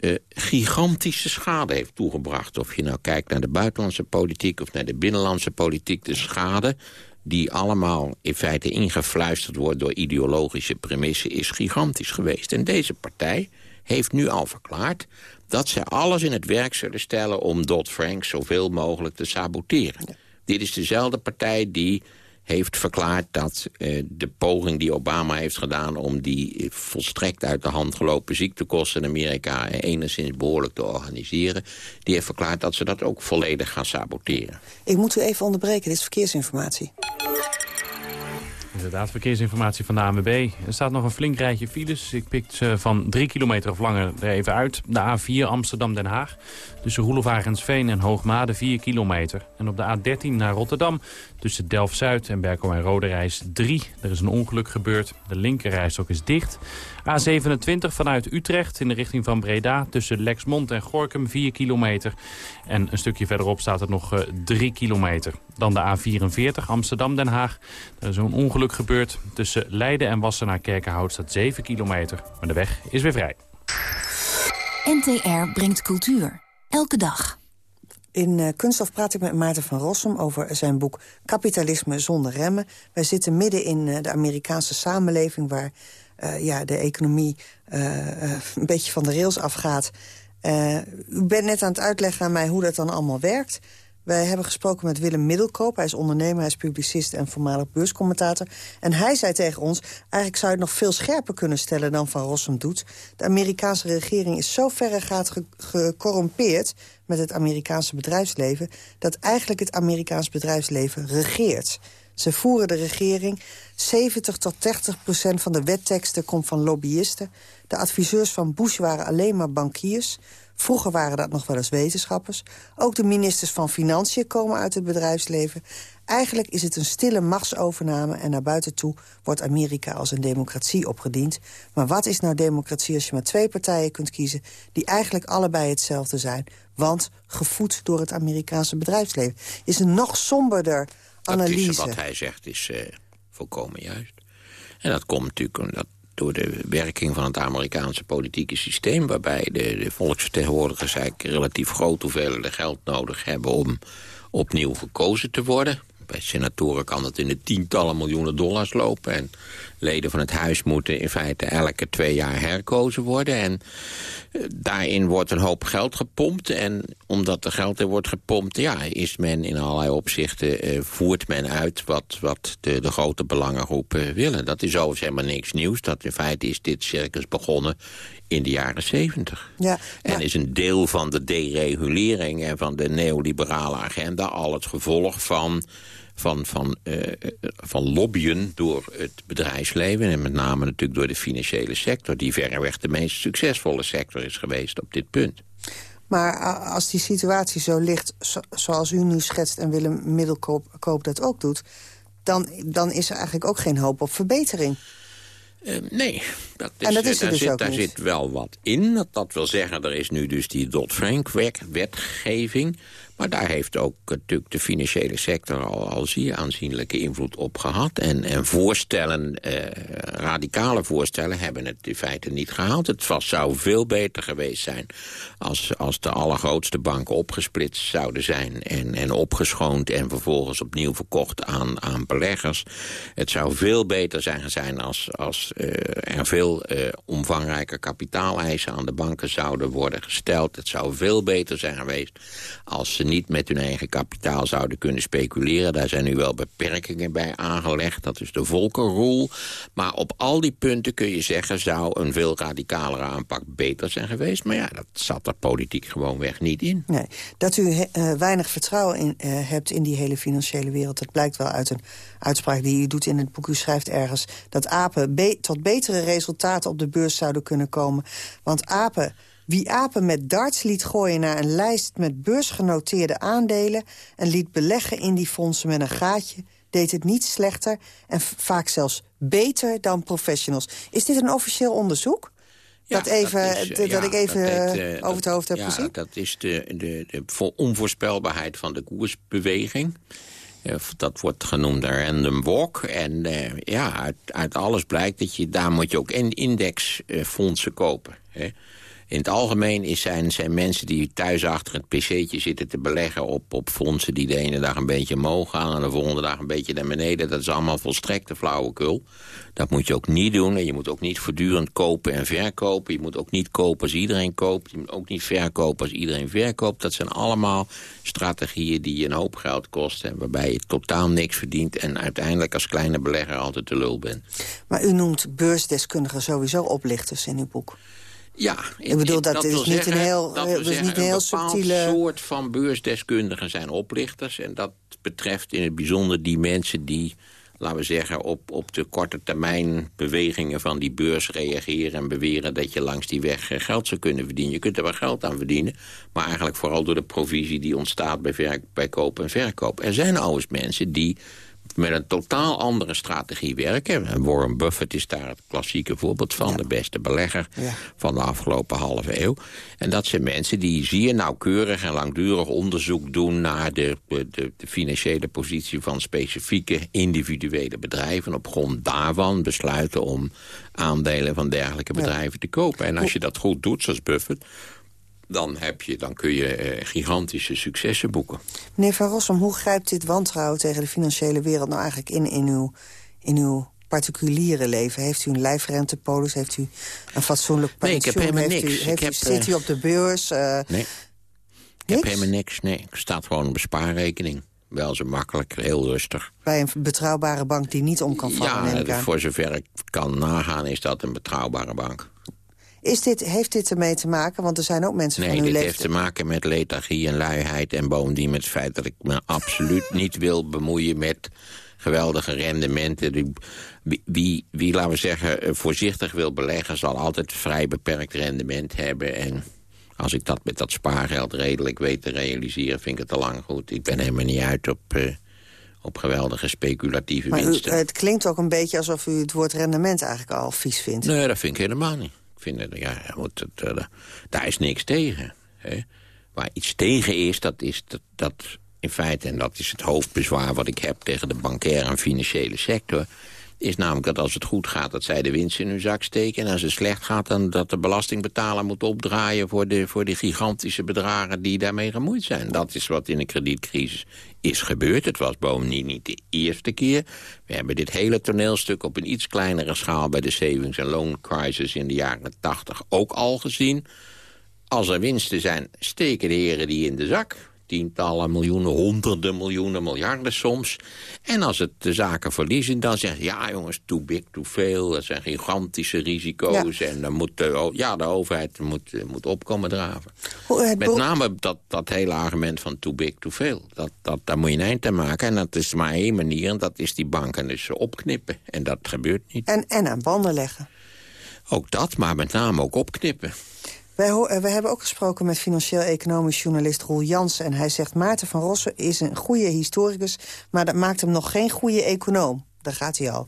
Uh, gigantische schade heeft toegebracht. Of je nou kijkt naar de buitenlandse politiek of naar de binnenlandse politiek... de schade die allemaal in feite ingefluisterd wordt door ideologische premissen... is gigantisch geweest. En deze partij heeft nu al verklaard dat ze alles in het werk zullen stellen om Dodd-Frank zoveel mogelijk te saboteren. Dit is dezelfde partij die heeft verklaard dat uh, de poging die Obama heeft gedaan... om die volstrekt uit de hand gelopen ziektekosten in Amerika... enigszins behoorlijk te organiseren... die heeft verklaard dat ze dat ook volledig gaan saboteren. Ik moet u even onderbreken, dit is verkeersinformatie. Inderdaad, verkeersinformatie van de ANWB. Er staat nog een flink rijtje files. Ik pik ze van drie kilometer of langer er even uit. De A4 Amsterdam-Den Haag. Tussen Roelofarensveen en Hoogmade 4 kilometer. En op de A13 naar Rotterdam. Tussen Delft-Zuid en Berkel en Roderijs 3. Er is een ongeluk gebeurd. De linkerrijstok is dicht. A27 vanuit Utrecht in de richting van Breda. Tussen Lexmond en Gorkum 4 kilometer. En een stukje verderop staat er nog 3 eh, kilometer. Dan de A44 Amsterdam-Den Haag. Er is een ongeluk gebeurd. Tussen Leiden en Wassenaar-Kerkenhout staat 7 kilometer. Maar de weg is weer vrij. NTR brengt cultuur. Elke dag. In uh, Kunststof praat ik met Maarten van Rossum over zijn boek Kapitalisme zonder remmen. Wij zitten midden in uh, de Amerikaanse samenleving... waar uh, ja, de economie een beetje van de rails afgaat. u bent net aan het uitleggen aan mij hoe dat dan allemaal werkt. Wij hebben gesproken met Willem Middelkoop. Hij is ondernemer, hij is publicist en voormalig beurscommentator. En hij zei tegen ons... eigenlijk zou je het nog veel scherper kunnen stellen dan Van Rossum doet. De Amerikaanse regering is zo verregaand ge gecorrumpeerd... met het Amerikaanse bedrijfsleven... dat eigenlijk het Amerikaans bedrijfsleven regeert. Ze voeren de regering. 70 tot 30 procent van de wetteksten komt van lobbyisten. De adviseurs van Bush waren alleen maar bankiers. Vroeger waren dat nog wel eens wetenschappers. Ook de ministers van Financiën komen uit het bedrijfsleven. Eigenlijk is het een stille machtsovername en naar buiten toe wordt Amerika als een democratie opgediend. Maar wat is nou democratie als je maar twee partijen kunt kiezen die eigenlijk allebei hetzelfde zijn? Want gevoed door het Amerikaanse bedrijfsleven. Is een nog somberder analyse. Dat is wat hij zegt is uh, volkomen juist. En dat komt natuurlijk omdat door de werking van het Amerikaanse politieke systeem... waarbij de, de volksvertegenwoordigers eigenlijk relatief grote hoeveelheden geld nodig hebben... om opnieuw gekozen te worden. Bij senatoren kan het in de tientallen miljoenen dollars lopen. En leden van het huis moeten in feite elke twee jaar herkozen worden. En eh, daarin wordt een hoop geld gepompt. En omdat er geld in wordt gepompt, ja, is men in allerlei opzichten... Eh, voert men uit wat, wat de, de grote belangengroepen willen. Dat is overigens helemaal niks nieuws. Dat in feite is dit circus begonnen in de jaren zeventig. Ja, En is een deel van de deregulering en van de neoliberale agenda... al het gevolg van van, van, uh, van lobbyen door het bedrijfsleven... en met name natuurlijk door de financiële sector... die verreweg de meest succesvolle sector is geweest op dit punt. Maar als die situatie zo ligt, zoals u nu schetst... en Willem Middelkoop dat ook doet... Dan, dan is er eigenlijk ook geen hoop op verbetering. Uh, nee, dat is, en dat is daar, dus zit, daar zit wel wat in. Dat, dat wil zeggen, er is nu dus die Dodd-Frank-wetgeving... Maar daar heeft ook natuurlijk de financiële sector al, al zeer aanzienlijke invloed op gehad. En, en voorstellen, eh, radicale voorstellen, hebben het in feite niet gehaald. Het was, zou veel beter geweest zijn als, als de allergrootste banken opgesplitst zouden zijn... En, en opgeschoond en vervolgens opnieuw verkocht aan, aan beleggers. Het zou veel beter zijn, zijn als, als uh, er veel uh, omvangrijke kapitaaleisen aan de banken zouden worden gesteld. Het zou veel beter zijn geweest als ze niet met hun eigen kapitaal zouden kunnen speculeren. Daar zijn nu wel beperkingen bij aangelegd. Dat is de volkenrol. Maar op al die punten kun je zeggen... zou een veel radicalere aanpak beter zijn geweest. Maar ja, dat zat er politiek gewoonweg niet in. Nee, dat u uh, weinig vertrouwen in, uh, hebt in die hele financiële wereld... dat blijkt wel uit een uitspraak die u doet in het boek. U schrijft ergens dat apen tot betere resultaten op de beurs zouden kunnen komen. Want apen wie apen met darts liet gooien naar een lijst met beursgenoteerde aandelen... en liet beleggen in die fondsen met een gaatje... deed het niet slechter en vaak zelfs beter dan professionals. Is dit een officieel onderzoek? Ja, dat, even, dat, is, dat ik even dat uh, over het hoofd heb ja, gezien? dat is de, de, de onvoorspelbaarheid van de koersbeweging. Dat wordt genoemd een random walk. En uh, ja, uit, uit, alles blijkt dat je daar moet je ook indexfondsen kopen. Hè. In het algemeen is zijn, zijn mensen die thuis achter het pc'tje zitten te beleggen op, op fondsen die de ene dag een beetje omhoog gaan en de volgende dag een beetje naar beneden. Dat is allemaal volstrekte flauwekul. Dat moet je ook niet doen en je moet ook niet voortdurend kopen en verkopen. Je moet ook niet kopen als iedereen koopt. Je moet ook niet verkopen als iedereen verkoopt. Dat zijn allemaal strategieën die je een hoop geld kosten... waarbij je totaal niks verdient en uiteindelijk als kleine belegger altijd te lul bent. Maar u noemt beursdeskundigen sowieso oplichters in uw boek. Ja, ik bedoel, dat, is niet een heel, dat is niet een heel subtiele... soort van beursdeskundigen zijn oplichters. En dat betreft in het bijzonder die mensen die, laten we zeggen... op, op de korte termijn bewegingen van die beurs reageren... en beweren dat je langs die weg eh, geld zou kunnen verdienen. Je kunt er wel geld aan verdienen, maar eigenlijk vooral door de provisie... die ontstaat bij, bij koop en verkoop. Er zijn overigens mensen die met een totaal andere strategie werken. Warren Buffett is daar het klassieke voorbeeld van. De beste belegger van de afgelopen halve eeuw. En dat zijn mensen die zeer nauwkeurig en langdurig onderzoek doen... naar de, de, de financiële positie van specifieke individuele bedrijven. Op grond daarvan besluiten om aandelen van dergelijke bedrijven te kopen. En als je dat goed doet, zoals Buffett dan, heb je, dan kun je eh, gigantische successen boeken. Meneer Van Rossum, hoe grijpt dit wantrouwen tegen de financiële wereld... nou eigenlijk in, in, uw, in uw particuliere leven? Heeft u een lijfrentepolis? Heeft u een fatsoenlijk pensioen? Nee, ik heb helemaal heeft niks. U, heeft ik u, heb, zit u op de beurs? Uh, nee. Ik heb helemaal niks. Nee, ik sta gewoon op een spaarrekening. Wel zo makkelijk, heel rustig. Bij een betrouwbare bank die niet om kan vallen, Ja, voor zover ik kan nagaan is dat een betrouwbare bank. Is dit, heeft dit ermee te maken? Want er zijn ook mensen nee, van uw leeftijd... Nee, dit heeft te maken met lethargie en luiheid... en bovendien met het feit dat ik me absoluut niet wil bemoeien... met geweldige rendementen. Wie, wie, wie, laten we zeggen, voorzichtig wil beleggen... zal altijd vrij beperkt rendement hebben... en als ik dat met dat spaargeld redelijk weet te realiseren... vind ik het al lang goed. Ik ben helemaal niet uit op, uh, op geweldige speculatieve maar winsten. U, het klinkt ook een beetje alsof u het woord rendement eigenlijk al vies vindt. Nee, dat vind ik helemaal niet. Vind ja, uh, daar is niks tegen. Hè. Waar iets tegen is, dat is dat, dat in feite... en dat is het hoofdbezwaar wat ik heb tegen de bankaire en financiële sector is namelijk dat als het goed gaat, dat zij de winst in hun zak steken. En als het slecht gaat, dan dat de belastingbetaler moet opdraaien... voor de, voor de gigantische bedragen die daarmee gemoeid zijn. Dat is wat in de kredietcrisis is gebeurd. Het was bovendien niet de eerste keer. We hebben dit hele toneelstuk op een iets kleinere schaal... bij de savings- en loan crisis in de jaren 80 ook al gezien. Als er winsten zijn, steken de heren die in de zak tientallen miljoenen, honderden miljoenen, miljarden soms. En als het de zaken verliezen, dan zeggen ze... ja jongens, too big, too veel, dat zijn gigantische risico's... Ja. en dan moet de, ja, de overheid moet, moet opkomen draven. Met name dat, dat hele argument van too big, too veel. Dat, dat, daar moet je een eind aan maken. En dat is maar één manier, en dat is die banken dus opknippen. En dat gebeurt niet. En, en aan banden leggen. Ook dat, maar met name ook opknippen. Wij, wij, hebben ook gesproken met financieel-economisch journalist Roel Jansen. En hij zegt, Maarten van Rossen is een goede historicus... maar dat maakt hem nog geen goede econoom. Daar gaat hij al.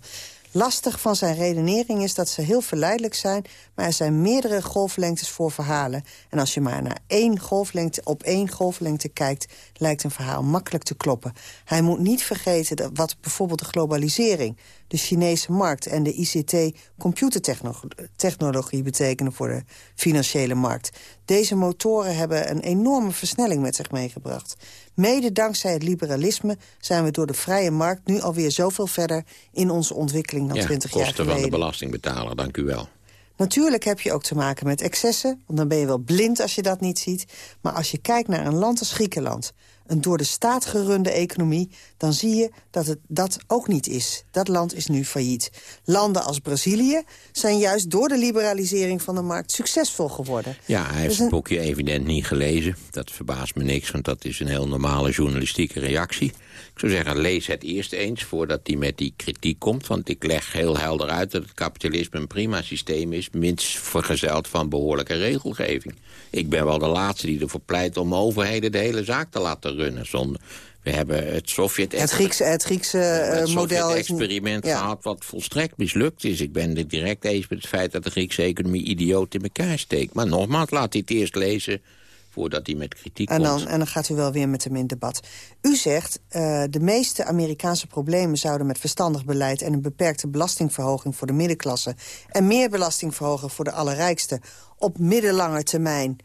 Lastig van zijn redenering is dat ze heel verleidelijk zijn... maar er zijn meerdere golflengtes voor verhalen. En als je maar naar één golflengte, op één golflengte kijkt... lijkt een verhaal makkelijk te kloppen. Hij moet niet vergeten dat wat bijvoorbeeld de globalisering... de Chinese markt en de ICT-computertechnologie betekenen... voor de financiële markt. Deze motoren hebben een enorme versnelling met zich meegebracht. Mede dankzij het liberalisme zijn we door de vrije markt... nu alweer zoveel verder in onze ontwikkeling dan ja, 20 jaar geleden. kosten van de belastingbetaler, dank u wel. Natuurlijk heb je ook te maken met excessen, want dan ben je wel blind als je dat niet ziet. Maar als je kijkt naar een land als Griekenland, een door de staat gerunde economie... dan zie je dat het dat ook niet is. Dat land is nu failliet. Landen als Brazilië zijn juist door de liberalisering van de markt succesvol geworden. Ja, hij heeft Dus het boekje evident niet gelezen. Dat verbaast me niks, want dat is een heel normale journalistieke reactie. Ik zou zeggen, lees het eerst eens voordat hij met die kritiek komt. Want ik leg heel helder uit dat het kapitalisme een prima systeem is... mits vergezeld van behoorlijke regelgeving. Ik ben wel de laatste die ervoor pleit om overheden de hele zaak te laten Zonder, we hebben het Sovjet... Het Griekse, het Griekse eh, het model experiment gehad wat volstrekt mislukt is. Ik ben het direct eens met het feit dat de Griekse economie idioot in elkaar steekt. Maar nogmaals, laat hij het eerst lezen voordat hij met kritiek En dan, komt. en dan gaat u wel weer met hem in debat. U zegt, uh, de meeste Amerikaanse problemen zouden met verstandig beleid... en een beperkte belastingverhoging voor de middenklasse... en meer belastingverhoging voor de allerrijkste... op middellange termijn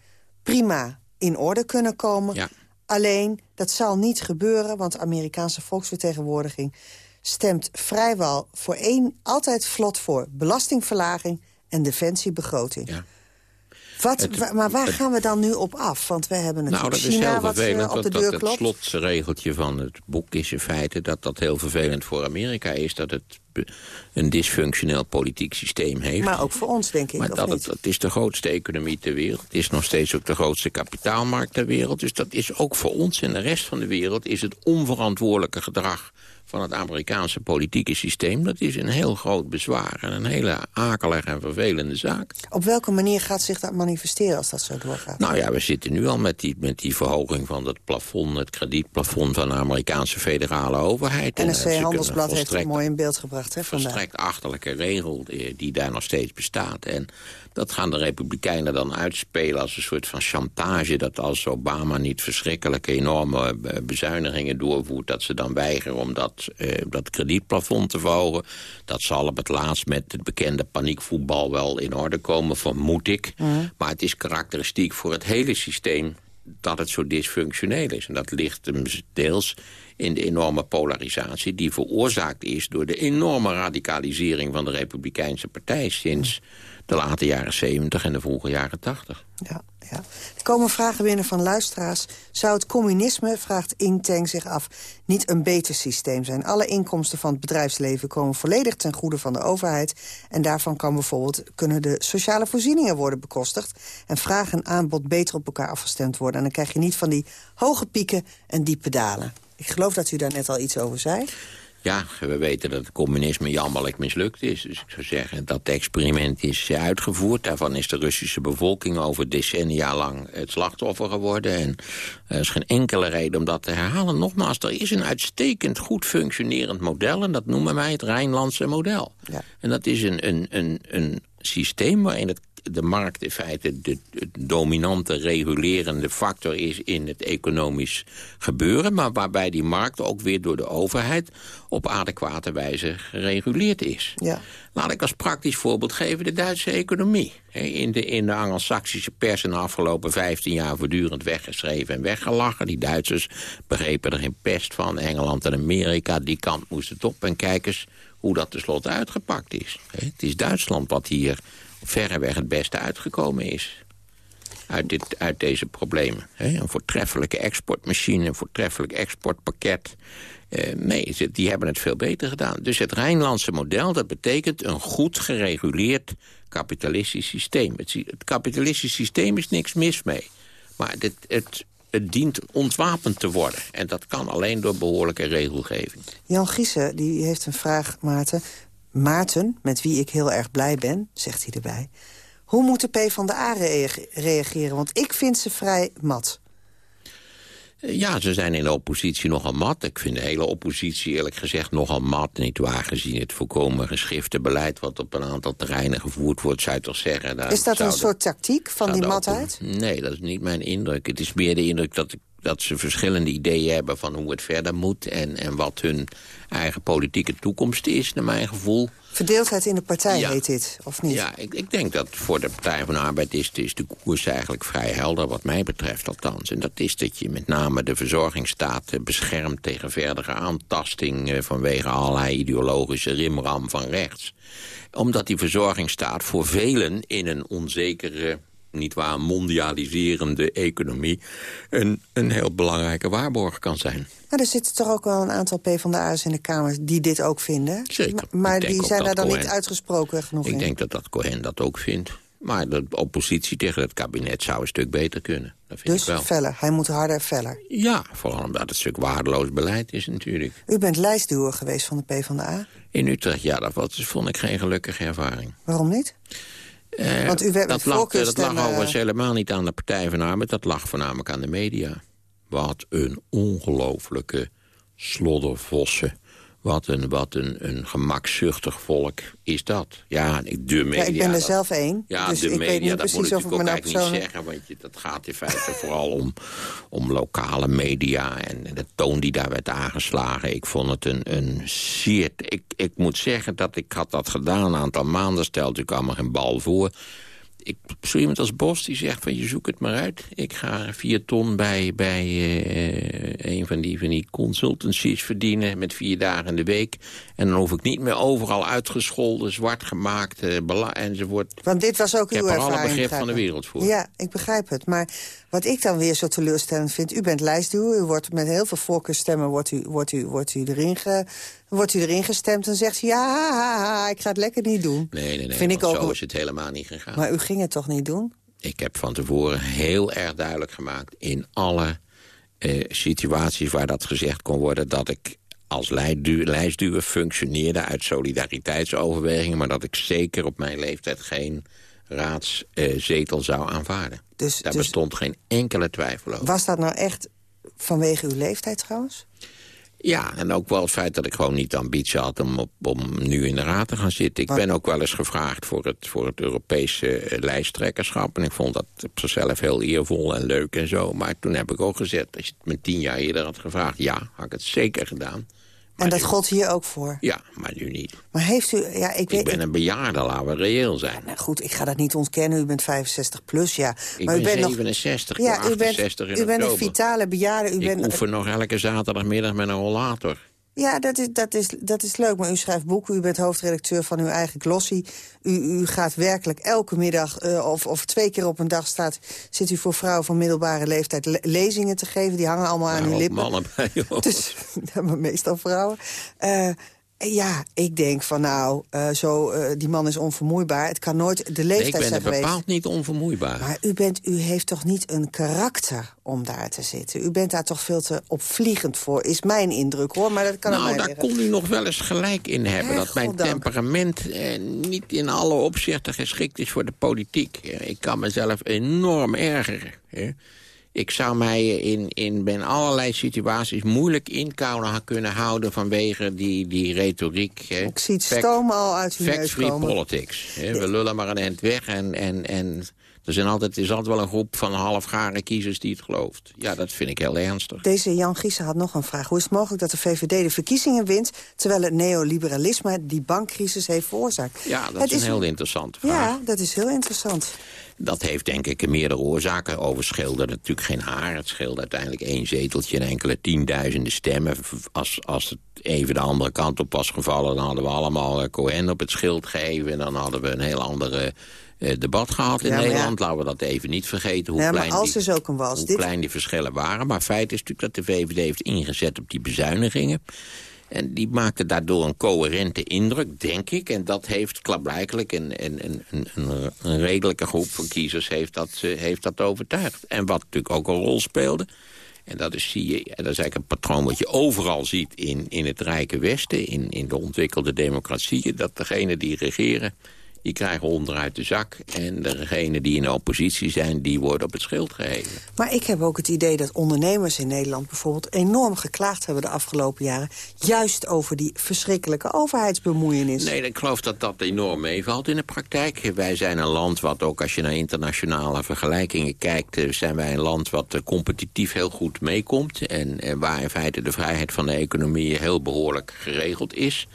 prima in orde kunnen komen. Ja. Alleen, dat zal niet gebeuren, want de Amerikaanse volksvertegenwoordiging... stemt vrijwel voor één, altijd vlot voor belastingverlaging en defensiebegroting. Wat, Het- maar waar het- gaan we dan nu op af? Want we hebben Nou, natuurlijk dat is heel wat vervelend. eh, op de deur dat klopt. het slotregeltje van het boek is in feite dat dat heel vervelend voor Amerika is. Dat het een dysfunctioneel politiek systeem heeft. Maar ook voor ons, denk ik. Maar dat het is de grootste economie ter wereld. Het is nog steeds ook de grootste kapitaalmarkt ter wereld. Dus dat is ook voor ons en de rest van de wereld... is het onverantwoordelijke gedrag van het Amerikaanse politieke systeem... dat is een heel groot bezwaar en een hele akelige en vervelende zaak. Op welke manier gaat zich dat manifesteren als dat zo doorgaat? Nou ja, we zitten nu al met die, met die verhoging van het plafond... het kredietplafond van de Amerikaanse federale overheid. En, eh, Handelsblad heeft het mooi in beeld gebracht hè, vandaag. verstrekt achterlijke regel eh, die daar nog steeds bestaat. En dat gaan de Republikeinen dan uitspelen als een soort van chantage... dat als Obama niet verschrikkelijke enorme eh, bezuinigingen doorvoert... dat ze dan weigeren om dat uh, dat kredietplafond te verhogen. Dat zal op het laatst met het bekende paniekvoetbal wel in orde komen, vermoed ik. Maar het is karakteristiek voor het hele systeem dat het zo dysfunctioneel is. En dat ligt hem deels in de enorme polarisatie... die veroorzaakt is door de enorme radicalisering van de Republikeinse Partij... sinds de late jaren 70 en de vroege jaren 80. Ja, ja. Er komen vragen binnen van luisteraars. Zou het communisme, vraagt Inteng zich af, niet een beter systeem zijn? Alle inkomsten van het bedrijfsleven komen volledig ten goede van de overheid. En daarvan kan bijvoorbeeld, kunnen de sociale voorzieningen worden bekostigd. En vraag en aanbod beter op elkaar afgestemd worden. En dan krijg je niet van die hoge pieken en diepe dalen. Ik geloof dat u daar net al iets over zei. Ja, we weten dat het communisme jammerlijk mislukt is. Dus ik zou zeggen, dat experiment is uitgevoerd. Daarvan is de Russische bevolking over decennia lang het slachtoffer geworden. En er is geen enkele reden om dat te herhalen. Nogmaals, er is een uitstekend goed functionerend model... en dat noemen wij het Rijnlandse model. Ja. En dat is een, een, een, een systeem waarin het de markt in feite de, dominante regulerende factor is in het economisch gebeuren... maar waarbij die markt ook weer door de overheid op adequate wijze gereguleerd is. Ja. Laat ik als praktisch voorbeeld geven de Duitse economie. In de, in de Anglo-Saxische pers in de afgelopen 15 jaar voortdurend weggeschreven en weggelachen. Die Duitsers begrepen er geen pest van. Engeland en Amerika, die kant moesten het op. En kijk eens hoe dat tenslotte uitgepakt is. Het is Duitsland wat hier verreweg het beste uitgekomen is. Uit, dit, uit deze problemen. Een voortreffelijke exportmachine, een voortreffelijk exportpakket. Eh, nee, die hebben het veel beter gedaan. Dus het Rijnlandse model, dat betekent een goed gereguleerd kapitalistisch systeem. Het, kapitalistisch systeem is niks mis mee. Maar het, het, het dient ontwapend te worden. En dat kan alleen door behoorlijke regelgeving. Jan Giessen die heeft een vraag, Maarten. Maarten, met wie ik heel erg blij ben, zegt hij erbij... hoe moet de PvdA reageren? Want ik vind ze vrij mat. Ja, ze zijn in de oppositie nogal mat. Ik vind de hele oppositie eerlijk gezegd nogal mat. Niet waar, gezien het volkomen geschifte beleid... wat op een aantal terreinen gevoerd wordt, zou je toch zeggen... is dat een soort tactiek van die matheid? nee, dat is niet mijn indruk. Het is meer de indruk dat, dat ze verschillende ideeën hebben... van hoe het verder moet en, en wat hun eigen politieke toekomst is, naar mijn gevoel. Verdeeldheid in de partij heet dit, of niet? Ja, ik, ik, denk dat voor de Partij van de Arbeid is, is de koers eigenlijk vrij helder, wat mij betreft althans. En dat is dat je met name de verzorgingsstaat eh, beschermt tegen verdere aantasting eh, vanwege allerlei ideologische rimram van rechts. Omdat die verzorgingsstaat voor velen in een onzekere niet waar, mondialiserende economie... een, een heel belangrijke waarborg kan zijn. Maar er zitten toch ook wel een aantal PvdA's in de Kamer die dit ook vinden? Zeker. Maar die zijn daar dan niet uitgesproken genoeg Ik denk dat dat Cohen dat ook vindt. Maar de oppositie tegen het kabinet zou een stuk beter kunnen. Dat vind dus ik wel. feller, hij moet harder feller. Ja, vooral omdat het een stuk waardeloos beleid is natuurlijk. U bent lijstduwer geweest van de PvdA? In Utrecht, ja, dat vond ik geen gelukkige ervaring. Waarom niet? Eh, Want u werd dat, lag, dat lag overigens helemaal niet aan de Partij van Arbeid. Dat lag voornamelijk aan de media. Wat een ongelofelijke sloddervossen wat een, wat een, een gemakzuchtig volk is dat. Ja, de media... Ja, ik ben er zelf één, ja, dus de ik media, weet niet dat precies moet ik nou persoonlijk... niet zeggen, want je, dat gaat in feite vooral om, om lokale media... en de toon die daar werd aangeslagen. Ik vond het een, een zeer... Ik, ik moet zeggen dat ik had dat gedaan een aantal maanden... stelde ik allemaal geen bal voor ik, zo iemand als Bos die zegt van je zoekt het maar uit. Ik ga vier ton bij, bij uh, een van die, van die consultancies verdienen met vier dagen in de week. En dan hoef ik niet meer overal uitgescholden, zwart gemaakt uh, enzovoort. Want dit was ook ik uw ervaring. Ik heb er alle begrip van de wereld voor. Ja, ik begrijp het. Maar wat ik dan weer zo teleurstellend vind... u bent lijstduwer, u wordt met heel veel voorkeurstemmen wordt u, wordt u, wordt u, erin, ge, wordt u erin gestemd... en zegt u, ja, ha, ha, ik ga het lekker niet doen. Nee, nee, nee, vind ik ook zo is het helemaal niet gegaan. Maar u ging het toch niet doen? Ik heb van tevoren heel erg duidelijk gemaakt... in alle uh, situaties waar dat gezegd kon worden... dat ik als lijstduwer functioneerde uit solidariteitsoverwegingen... maar dat ik zeker op mijn leeftijd geen raadszetel uh, zou aanvaarden. Dus, Daar dus bestond geen enkele twijfel over. Was dat nou echt vanwege uw leeftijd trouwens? Ja, en ook wel het feit dat ik gewoon niet de ambitie had om, op, om nu in de raad te gaan zitten. Ik ben ook wel eens gevraagd voor het, voor het Europese uh, lijsttrekkerschap. En ik vond dat op zichzelf heel eervol en leuk en zo. Maar toen heb ik ook gezegd, als je het me tien jaar eerder had gevraagd... ja, had ik het zeker gedaan. En dat God hier ook voor? Ja, maar nu niet. Maar heeft u... Ja, ik, weet, ik ben een bejaarde, laten we reëel zijn. Nou goed, ik ga dat niet ontkennen. U bent 65 plus, ja. Ik maar ben u bent 67, nog, ja, u bent, 68 in U bent een vitale bejaarde. U ik bent, oefen nog elke zaterdagmiddag met een rollator. Ja, dat is, dat, is, dat is leuk, maar u schrijft boeken, u bent hoofdredacteur van uw eigen glossy. U, u gaat werkelijk elke middag, uh, of, of twee keer op een dag staat... zit u voor vrouwen van middelbare leeftijd le lezingen te geven. Die hangen allemaal aan Nou, uw lippen. mannen bij, joh. Dus, ja, maar meestal vrouwen. Uh, ja, ik denk van nou, uh, zo, uh, die man is onvermoeibaar. Het kan nooit de leeftijd nee, ik ben zijn bepaald geweest. niet onvermoeibaar. Maar u, bent, u heeft toch niet een karakter om daar te zitten? U bent daar toch veel te opvliegend voor, is mijn indruk hoor. Maar dat kan nou, daar kon u nog wel eens gelijk in hebben. Hè, dat mijn goddank. temperament eh, niet in alle opzichten geschikt is voor de politiek. Eh, Ik kan mezelf enorm ergeren. Hè. Ik zou mij in, in ben allerlei situaties moeilijk in kunnen houden... vanwege die, die retoriek. Hè. Ik zie het Fact- stomen al uit uw neus komen. politics. Hè. We lullen maar een eind weg en... en, en er, zijn altijd, er is altijd wel een groep van halfgare kiezers die het gelooft. Ja, dat vind ik heel ernstig. Deze Jan Giessen had nog een vraag. Hoe is het mogelijk dat de VVD de verkiezingen wint... terwijl het neoliberalisme die bankcrisis heeft veroorzaakt? Ja, dat Het is een heel interessante vraag. Ja, dat is heel interessant. Dat heeft denk ik meerdere oorzaken. Over scheelde natuurlijk geen haar. Het scheelde uiteindelijk één zeteltje en enkele tienduizenden stemmen. Als, als het even de andere kant op was gevallen... dan hadden we allemaal eh, Cohen op het schild gegeven... en dan hadden we een heel andere eh, debat gehad in Ja, maar ja. Nederland. Laten we dat even niet vergeten hoe, Ja, klein, als die, ook hoe Dit- klein die verschillen waren. Maar feit is natuurlijk dat de VVD heeft ingezet op die bezuinigingen. En die maakte daardoor een coherente indruk, denk ik. En dat heeft klaarblijkelijk een, een, een, een, redelijke groep van kiezers heeft dat, eh, heeft dat overtuigd. En wat natuurlijk ook een rol speelde... En dat is, zie je, dat is eigenlijk een patroon wat je overal ziet in, in het rijke Westen... In, in de ontwikkelde democratieën, dat degenen die regeren... die krijgen onderuit de zak. En degenen die in de oppositie zijn, die worden op het schild geheven. Maar ik heb ook het idee dat ondernemers in Nederland bijvoorbeeld... enorm geklaagd hebben de afgelopen jaren... juist over die verschrikkelijke overheidsbemoeienis. Nee, ik geloof dat dat enorm meevalt in de praktijk. Wij zijn een land wat ook als je naar internationale vergelijkingen kijkt... eh, zijn wij een land wat eh, competitief heel goed meekomt... En, en waar in feite de vrijheid van de economie heel behoorlijk geregeld is.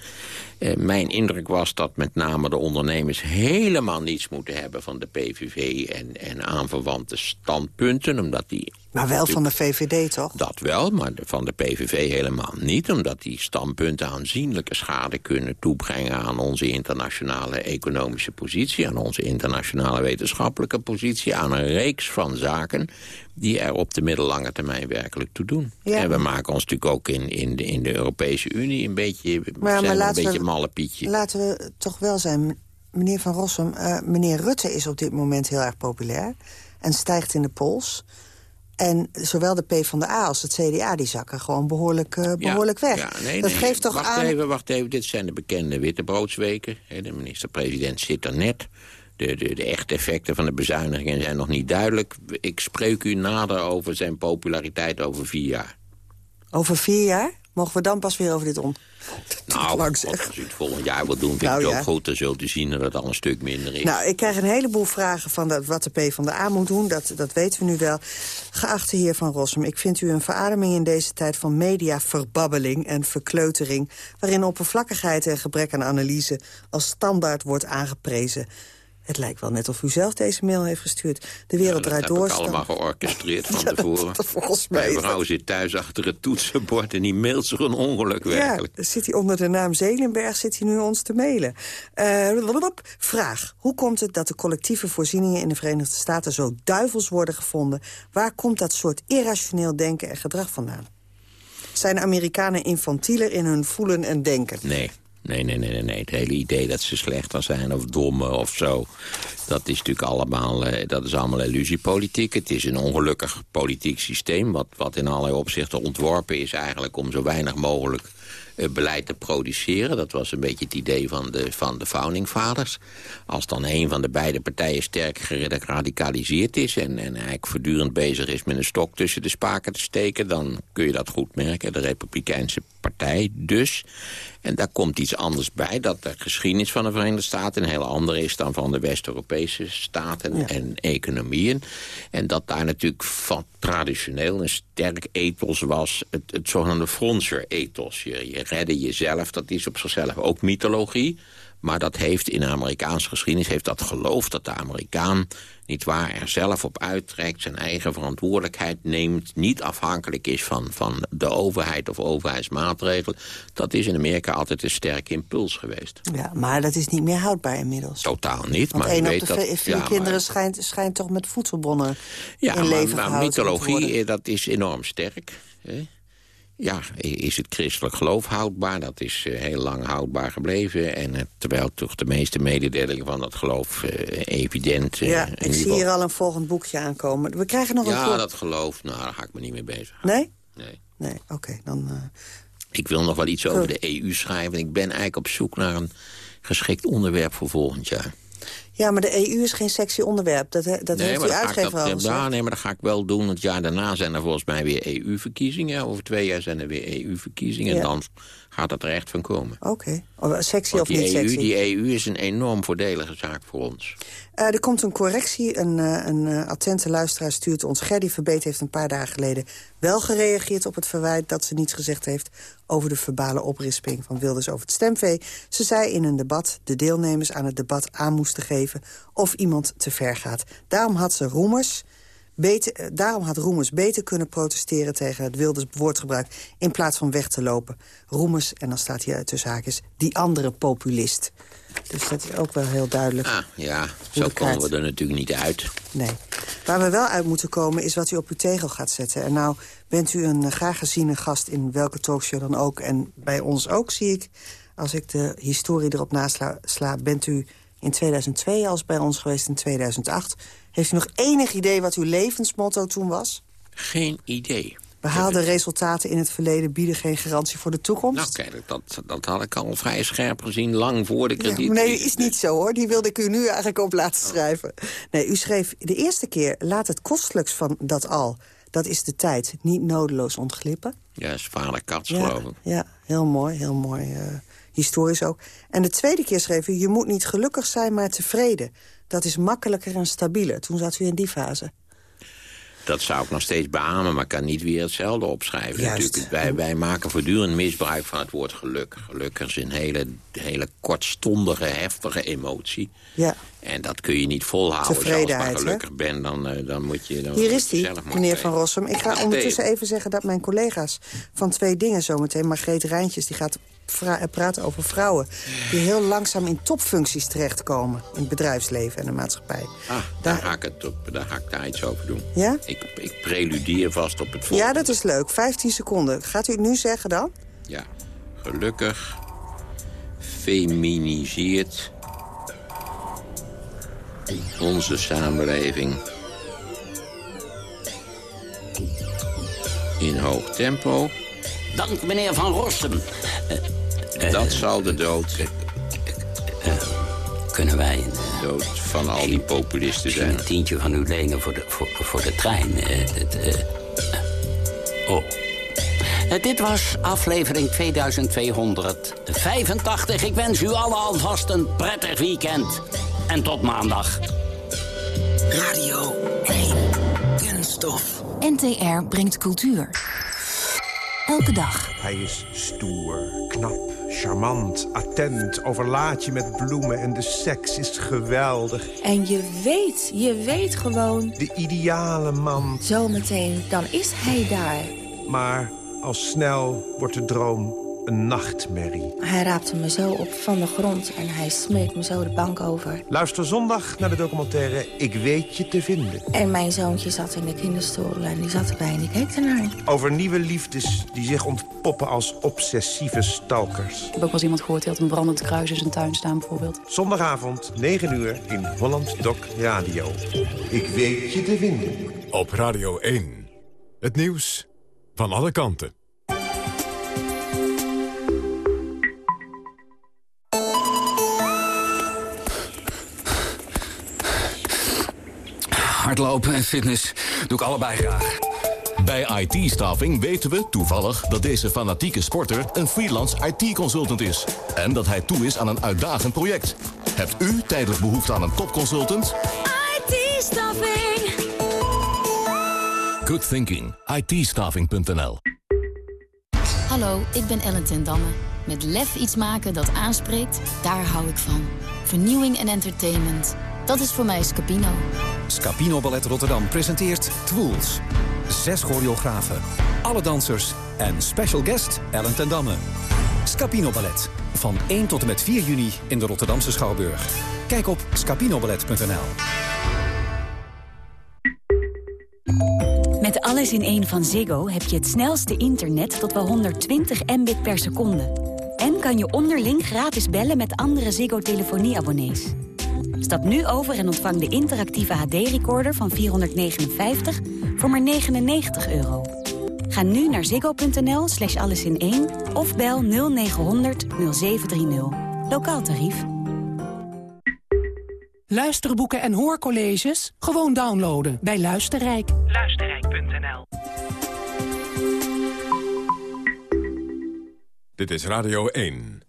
Eh, mijn indruk was dat met name de ondernemers helemaal niets moeten hebben... van de PVV en, en aanverwante standpunten, omdat die Maar wel van de VVD, toch? dat wel, maar van de PVV helemaal niet. Omdat die standpunten aanzienlijke schade kunnen toebrengen... aan onze internationale economische positie... aan onze internationale wetenschappelijke positie... aan een reeks van zaken die er op de middellange termijn werkelijk toe doen. Ja. En we maken ons natuurlijk ook in, in, de, in de Europese Unie een beetje, Maar, zijn maar we een beetje we, malle pietje. laten we toch wel zijn... Meneer Van Rossum, eh, meneer Rutte is op dit moment heel erg populair... en stijgt in de pols. En zowel de PvdA als het CDA die zakken gewoon behoorlijk, eh, behoorlijk weg. Ja, nee, dat nee. geeft toch wacht aan... Even, wacht even, dit zijn de bekende wittebroodsweken. De minister-president zit er net. De, de, de echte effecten van de bezuinigingen zijn nog niet duidelijk. Ik spreek u nader over zijn populariteit over vier jaar. Over vier jaar mogen we dan pas weer over dit on... Nou, als u het volgend jaar wil doen, vind Nou, ik het ja. ook goed. Dan zult u zien dat het al een stuk minder is. Nou, ik krijg een heleboel vragen van dat, wat de P van de A moet doen. Dat, dat weten we nu wel. Geachte heer Van Rossum, ik vind u een verademing in deze tijd van mediaverbabbeling en verkleutering... waarin oppervlakkigheid en gebrek aan analyse als standaard wordt aangeprezen. Het lijkt wel net of u zelf deze mail heeft gestuurd. De wereld dat draait heb door. ik allemaal georchestreerd van Ja, dat- tevoren. dat volgens mij Mijn vrouw dat- zit thuis achter het toetsenbord en die mailt zich een ongeluk Ja, werkelijk. dan zit hij onder de naam Zelenberg zit hij nu ons te mailen. Blablabla. vraag. Hoe komt het dat de collectieve voorzieningen in de Verenigde Staten... zo duivels worden gevonden? Waar komt dat soort irrationeel denken en gedrag vandaan? Zijn Amerikanen infantieler in hun voelen en denken? Nee. Nee, nee, nee, nee. Het hele idee dat ze slechter zijn of domme of zo... dat is natuurlijk allemaal, eh, dat is allemaal illusiepolitiek. Het is een ongelukkig politiek systeem... Wat, wat in allerlei opzichten ontworpen is eigenlijk... om zo weinig mogelijk eh, beleid te produceren. Dat was een beetje het idee van de, van de founding fathers. Als dan een van de beide partijen sterk geradicaliseerd is... En, en eigenlijk voortdurend bezig is met een stok tussen de spaken te steken... dan kun je dat goed merken, de Republikeinse partij dus. En daar komt iets anders bij, dat de geschiedenis van de Verenigde Staten... een heel andere is dan van de West-Europese staten en economieën. En dat daar natuurlijk van traditioneel een sterk ethos was... het, het zogenaamde frontier-ethos. Je, je redde jezelf, dat is op zichzelf ook mythologie... Maar dat heeft in de Amerikaanse geschiedenis heeft dat geloof dat de Amerikaan niet waar er zelf op uittrekt, zijn eigen verantwoordelijkheid neemt, niet afhankelijk is van, van de overheid of overheidsmaatregelen. Dat is in Amerika altijd een sterke impuls geweest. Ja, maar dat is niet meer houdbaar inmiddels. Totaal niet. Want maar één weet op de dat, vier ja, kinderen maar, schijnt, schijnt toch met voedselbronnen ja, in leven maar, maar gehouden te mythologie, eh, dat is enorm sterk. Hè? Ja, is het christelijk geloof houdbaar? Dat is eh, heel lang houdbaar gebleven. En eh, terwijl toch de meeste mededelingen van dat geloof eh, evident... eh, Ja, ik zie hier al een volgend boekje aankomen. We krijgen nog een Ja, dat geloof, nou, daar ga ik me niet mee bezig. Nee? Nee. Nee, oké, dan... Ik wil nog wel iets over de EU schrijven. Ik ben eigenlijk op zoek naar een geschikt onderwerp voor volgend jaar. Ja, maar de EU is geen sexy onderwerp. Dat, he- dat heeft ik uitgever al dat, gezegd. ja, nee, maar dat ga ik wel doen. Het jaar daarna zijn er volgens mij weer EU-verkiezingen. Over twee jaar zijn er weer EU-verkiezingen. Ja. En dan gaat het er echt van komen. Oké, Oh, sexy Want of niet EU, sexy? die EU is een enorm voordelige zaak voor ons. Eh, er komt een correctie. Een, eh, een eh, attente luisteraar stuurt ons. Gerdy Verbeet heeft een paar dagen geleden wel gereageerd op het verwijt... dat ze niets gezegd heeft over de verbale oprisping van Wilders over het stemvee. Ze zei in een debat de deelnemers aan het debat aan moesten geven... of iemand te ver gaat. Daarom had ze Roemers... Beter, eh, daarom had Roemers beter kunnen protesteren tegen het Wilders woordgebruik... in plaats van weg te lopen. Roemers, en dan staat hier tussen haakjes, die andere populist. Dus dat is ook wel heel duidelijk. Ah, ja, zo komen we er natuurlijk niet uit. Nee. Waar we wel uit moeten komen is wat u op uw tegel gaat zetten. En nou bent u een eh, graag geziene gast in welke talkshow dan ook. En bij ons ook zie ik, als ik de historie erop nasla, sla... bent u in 2002 als bij ons geweest in 2008. Heeft u nog enig idee wat uw levensmotto toen was? Geen idee. Behaalde resultaten in het verleden bieden geen garantie voor de toekomst? Nou, kijk, dat, dat had ik al vrij scherp gezien, lang voor de Ja, krediet. nee, is niet zo hoor. Die wilde ik u nu eigenlijk op laten schrijven. Nee, u schreef de eerste keer... laat het kostelijks van dat al. Dat is de tijd niet nodeloos ontglippen. Ja, is vader Kats, Ja, geloof ik. ja, heel mooi, heel mooi. eh, historisch ook. En de tweede keer schreef u... je moet niet gelukkig zijn, maar tevreden. Dat is makkelijker en stabieler. Toen zat u in die fase. Dat zou ik nog steeds beamen, maar ik kan niet weer hetzelfde opschrijven. Juist. Natuurlijk, wij, wij maken voortdurend misbruik van het woord geluk. Geluk is een hele, hele kortstondige, heftige emotie. Ja. En dat kun je niet volhouden. Als je Tevredenheid, maar hè? gelukkig bent, dan, eh, dan moet je... Dan Hier is je hij, meneer. Van Rossum. Ik ga ondertussen even zeggen dat mijn collega's van twee dingen zometeen... Margreet Rijntjes die gaat eh, praten over vrouwen... die heel langzaam in topfuncties terechtkomen... in het bedrijfsleven en de maatschappij. Ah, daar, ga ik het op, daar ga ik daar iets over doen. Ja? Ik, ik preludeer vast op het volgende. Ja, dat is leuk. 15 seconden. Gaat u het nu zeggen dan? Ja, gelukkig feminiseert onze samenleving in hoog tempo. Dank meneer Van Rossum. Dat zal de dood, Kunnen wij een, dood van al die populisten zijn. een tientje van u lenen voor de, voor, voor de trein? eh, eh, oh. Eh, dit was aflevering 2285. Ik wens u allen alvast een prettig weekend. En tot maandag. Radio 1. Kunststof. NTR brengt cultuur. Elke dag. Hij is stoer, knap, charmant, attent, overlaat je met bloemen en de seks is geweldig. En je weet, je weet gewoon... De ideale man. Zometeen, dan is hij daar. Maar al snel wordt de droom een nachtmerrie. Hij raapte me zo op van de grond en hij smeet me zo de bank over. Luister zondag naar de documentaire Ik weet je te vinden. En mijn zoontje zat in de kinderstoel en die zat erbij en die keek ernaar. Over nieuwe liefdes die zich ontpoppen als obsessieve stalkers. Ik heb ook wel eens iemand gehoord die had een brandend kruis in zijn tuin staan bijvoorbeeld. Zondagavond, 9 uur, in Holland Doc Radio. Ik weet je te vinden. Op Radio 1. Het nieuws van alle kanten. Hardlopen en fitness doe ik allebei graag. Bij IT-staffing weten we toevallig dat deze fanatieke sporter een freelance IT-consultant is. En dat hij toe is aan een uitdagend project. Hebt u tijdelijk behoefte aan een topconsultant? IT-staffing. Good thinking. it Hallo, ik ben Ellen ten Damme. Met lef iets maken dat aanspreekt, daar hou ik van. Vernieuwing en entertainment. Dat is voor mij Scapino. Scapino Ballet Rotterdam presenteert Twools. Zes choreografen, alle dansers en special guest Ellen ten Damme. Scapino Ballet. Van 1 tot en met 4 juni in de Rotterdamse Schouwburg. Kijk op scapinoballet.nl. Met alles in één van Ziggo heb je het snelste internet tot wel 120 mbit per seconde. En kan je onderling gratis bellen met andere Ziggo-telefonieabonnees. Stap nu over en ontvang de interactieve HD-recorder van 459 voor maar 99 euro. Ga nu naar ziggo.nl slash alles in 1 of bel 0900 0730. Lokaal tarief. Luisterboeken en hoorcolleges? Gewoon downloaden bij Luisterrijk. Luisterrijk.nl Dit is Radio 1.